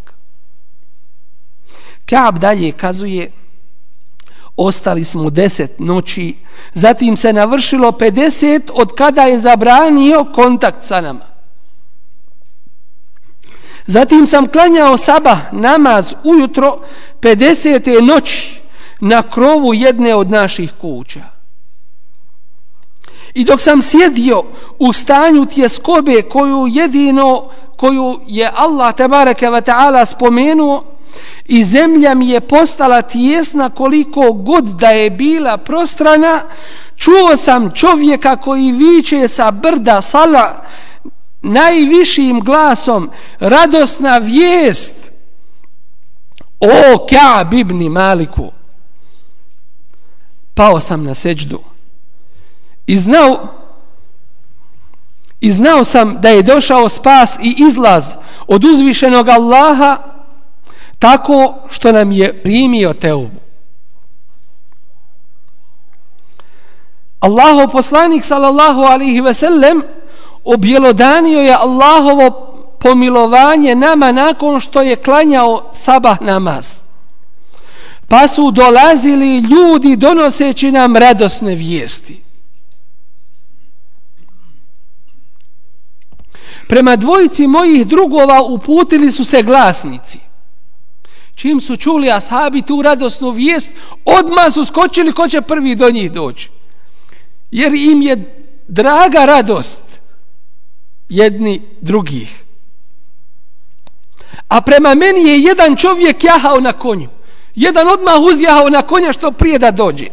Kaab dalje kazuje ostali smo deset noći zatim se navršilo 50 od kada je zabranio kontakt sa nama. Zatim sam klanjao saba namaz ujutro 50. noći na krovu jedne od naših kuća. I dok sam sjedio u stanju tjeskobe koju jedino, koju je Allah tebareke ve ta'ala spomenuo, i zemlja mi je postala tijesna koliko god da je bila prostrana, čuo sam čovjeka koji viče sa brda sala najvišim glasom radosna vijest o Ka'b ibn Maliku. Pao sam na seđdu i znao i znao sam da je došao spas i izlaz od uzvišenog Allaha tako što nam je primio teubu. Allaho poslanik sallallahu alihi ve sellem objelodanio je Allahovo pomilovanje nama nakon što je klanjao sabah namaz. Pa su dolazili ljudi donoseći nam radosne vijesti. Prema dvojici mojih drugova uputili su se glasnici. Čim su čuli ashabi tu radosnu vijest, odmah su skočili ko će prvi do njih doći. Jer im je draga radost jedni drugih. A prema meni je jedan čovjek jahao na konju. Jedan odmah uzjahao na konja što prije da dođe.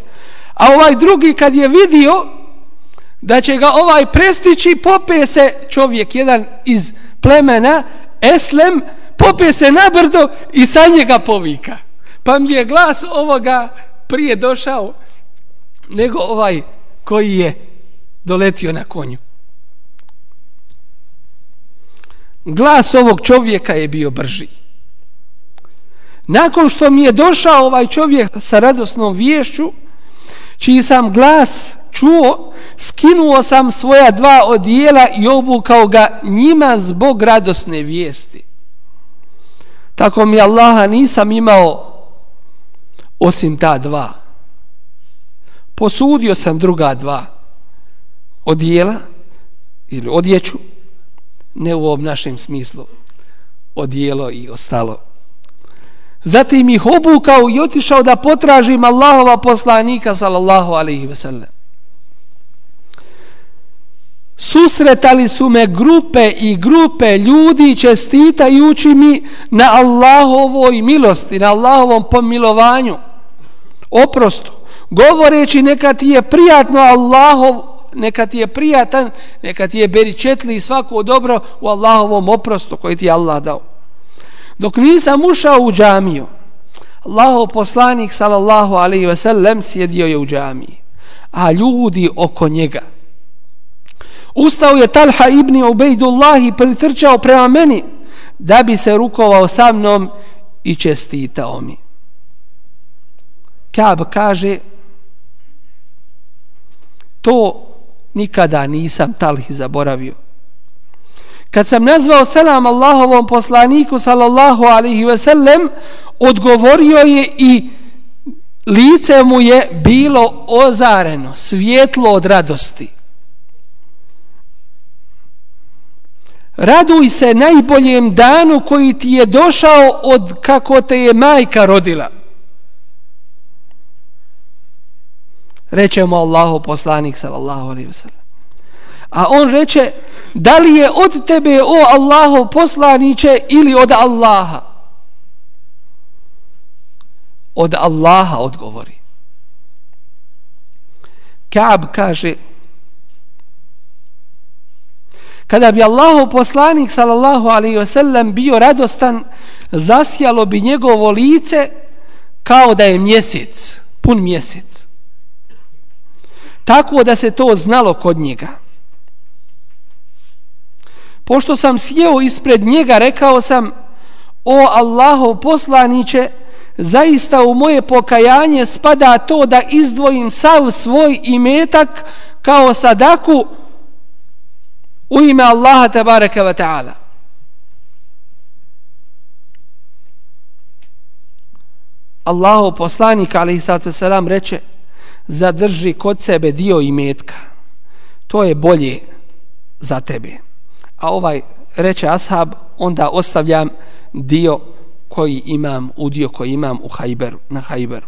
A ovaj drugi kad je vidio da će ga ovaj prestići, popije se čovjek jedan iz plemena, Eslem, popije se na brdo i sa njega povika. Pa mi je glas ovoga prije došao nego ovaj koji je doletio na konju. Glas ovog čovjeka je bio brži. Nakon što mi je došao ovaj čovjek sa radosnom viješću, čiji sam glas čuo, skinuo sam svoja dva odijela i obukao ga njima zbog radosne vijesti. Tako mi Allaha nisam imao osim ta dva. Posudio sam druga dva odijela ili odjeću, ne u ovom našem smislu, odijelo i ostalo. Zatim ih obukao i otišao da potražim Allahova poslanika sallallahu alaihi ve sellem. Susretali su me grupe i grupe ljudi čestitajući mi na Allahovoj milosti, na Allahovom pomilovanju, oprostu, govoreći neka ti je prijatno Allahov, neka ti je prijatan, neka ti je beričetli i svako dobro u Allahovom oprostu koji ti je Allah dao. Dok nisam ušao u džamiju, Allahov poslanik sallallahu alaihi ve sellem sjedio je u džamiji, a ljudi oko njega – Ustao je Talha ibn Ubejdullah i pritrčao prema meni da bi se rukovao sa mnom i čestitao mi. Kab kaže to nikada nisam Talhi zaboravio. Kad sam nazvao selam Allahovom poslaniku sallallahu alaihi ve sellem odgovorio je i lice mu je bilo ozareno, svjetlo od radosti. Raduj se najboljem danu koji ti je došao od kako te je majka rodila. Reče mu Allahu poslanik sallallahu alaihi wasallam. A on reče, da li je od tebe o Allahov poslaniće ili od Allaha? Od Allaha odgovori. Kaab kaže, Kada bi Allahu poslanik sallallahu alaihi wasallam bio radostan, zasjalo bi njegovo lice kao da je mjesec, pun mjesec. Tako da se to znalo kod njega. Pošto sam sjeo ispred njega, rekao sam, o Allahov poslaniće, zaista u moje pokajanje spada to da izdvojim sav svoj imetak kao sadaku u ime Allaha tabaraka wa ta'ala. Allahov poslanik alaihi sallatu wasalam reče zadrži kod sebe dio imetka to je bolje za tebe a ovaj reče ashab onda ostavljam dio koji imam udio koji imam u hajberu na hajberu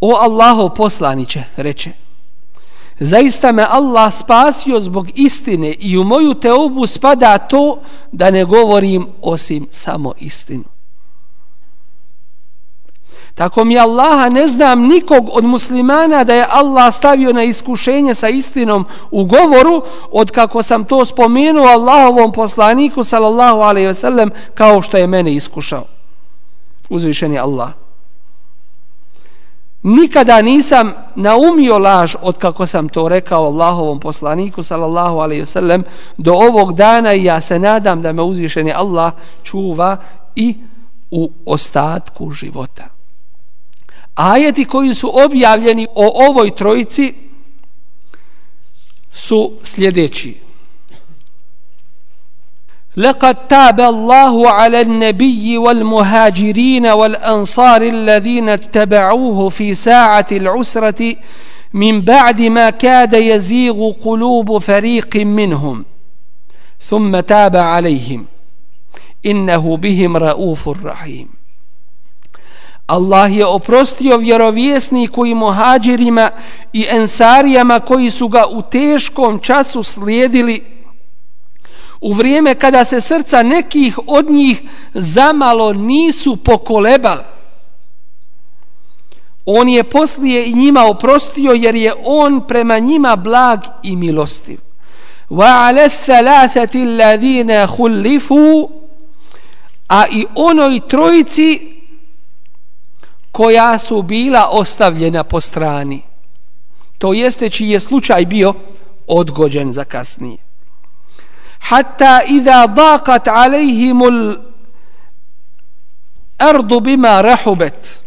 o Allahov poslaniće reče Zaista me Allah spasio zbog istine i u moju teobu spada to da ne govorim osim samo istinu. Tako mi Allaha ne znam nikog od muslimana da je Allah stavio na iskušenje sa istinom u govoru od kako sam to spomenuo Allahovom poslaniku sallallahu alaihi ve sellem kao što je mene iskušao. Uzvišen je Allah. Nikada nisam naumio laž od kako sam to rekao Allahovom poslaniku sallallahu alaihi ve sellem do ovog dana i ja se nadam da me uzvišen je Allah čuva i u ostatku života ajeti koji su objavljeni o ovoj trojici su sljedeći. لقد تاب الله على النبي والمهاجرين والأنصار الذين اتبعوه في ساعة العسرة من بعد ما كاد يزيغ قلوب فريق منهم ثم تاب عليهم إنه بهم رؤوف رحيم Allah je oprostio vjerovjesniku i muhađirima i ensarijama koji su ga u teškom času slijedili u vrijeme kada se srca nekih od njih zamalo nisu pokolebali. On je poslije i njima oprostio jer je on prema njima blag i milostiv. Wa ala thalathati alladhina khulifu a i onoj trojici koja su bila ostavljena po strani. To jeste čiji je slučaj bio odgođen za kasnije. Hatta idha daqat alejhimul ardu bima rahubet.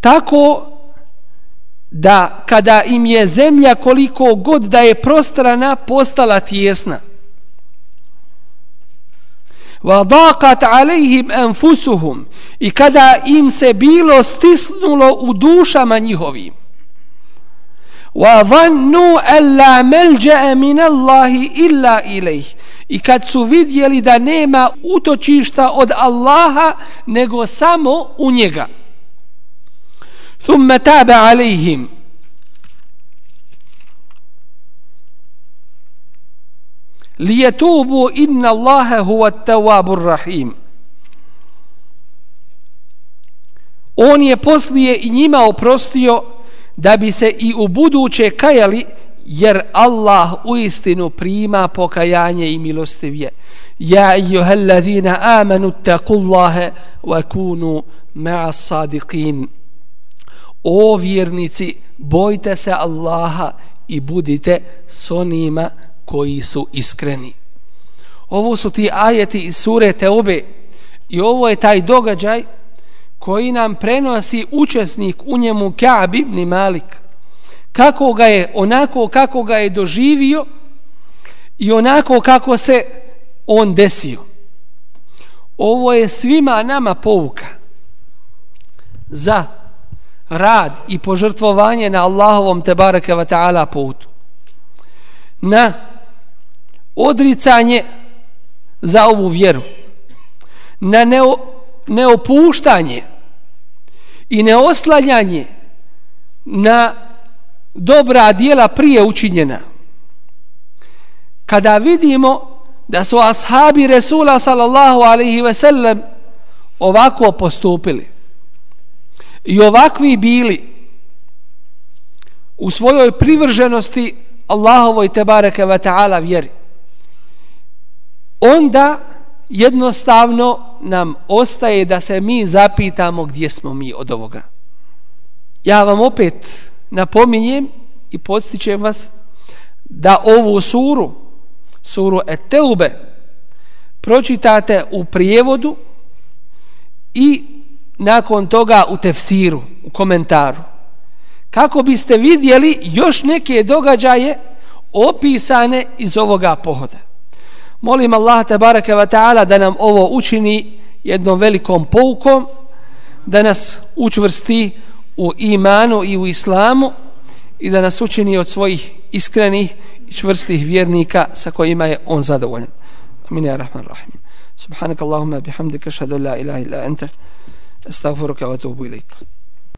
Tako da kada im je zemlja koliko god da je prostrana postala tjesna wa daqat alejhim i kada im se bilo stisnulo u dušama njihovim. wa dhannu alla malja'a min Allahi illa ilayh i kad su vidjeli da nema utočišta od Allaha nego samo u njega. thumma taba alejhim lijetubu inna Allahe huwa tawabur rahim. On je poslije i njima oprostio da bi se i u buduće kajali jer Allah u istinu prima pokajanje i milostivje. Ja ejuhel amanu takullahe wa kunu ma'a sadiqin. O vjernici, bojte se Allaha i budite s onima koji su iskreni. Ovo su ti ajeti iz sure Teube i ovo je taj događaj koji nam prenosi učesnik u njemu Ka'b ibn Malik. Kako ga je, onako kako ga je doživio i onako kako se on desio. Ovo je svima nama pouka za rad i požrtvovanje na Allahovom tebareke wa ta'ala putu. Na odricanje za ovu vjeru na neo, neopuštanje i neoslanjanje na dobra dijela prije učinjena. Kada vidimo da su ashabi Resula sallallahu alaihi ve sellem ovako postupili i ovakvi bili u svojoj privrženosti Allahovoj tebareke ve ta'ala vjeri onda jednostavno nam ostaje da se mi zapitamo gdje smo mi od ovoga. Ja vam opet napominjem i podstičem vas da ovu suru, suru Eteube, pročitate u prijevodu i nakon toga u tefsiru, u komentaru. Kako biste vidjeli još neke događaje opisane iz ovoga pohoda. Molim Allah te baraka wa taala da nam ovo učini jednom velikom poukom, da nas učvrsti u imanu i u islamu i da nas učini od svojih iskrenih i čvrstih vjernika sa kojima je on zadovoljan. Amin ja rahman rahim. Subhanak Allahumma bihamdika šadu la ilaha illa anta astaghfiruka wa tubu ilaik.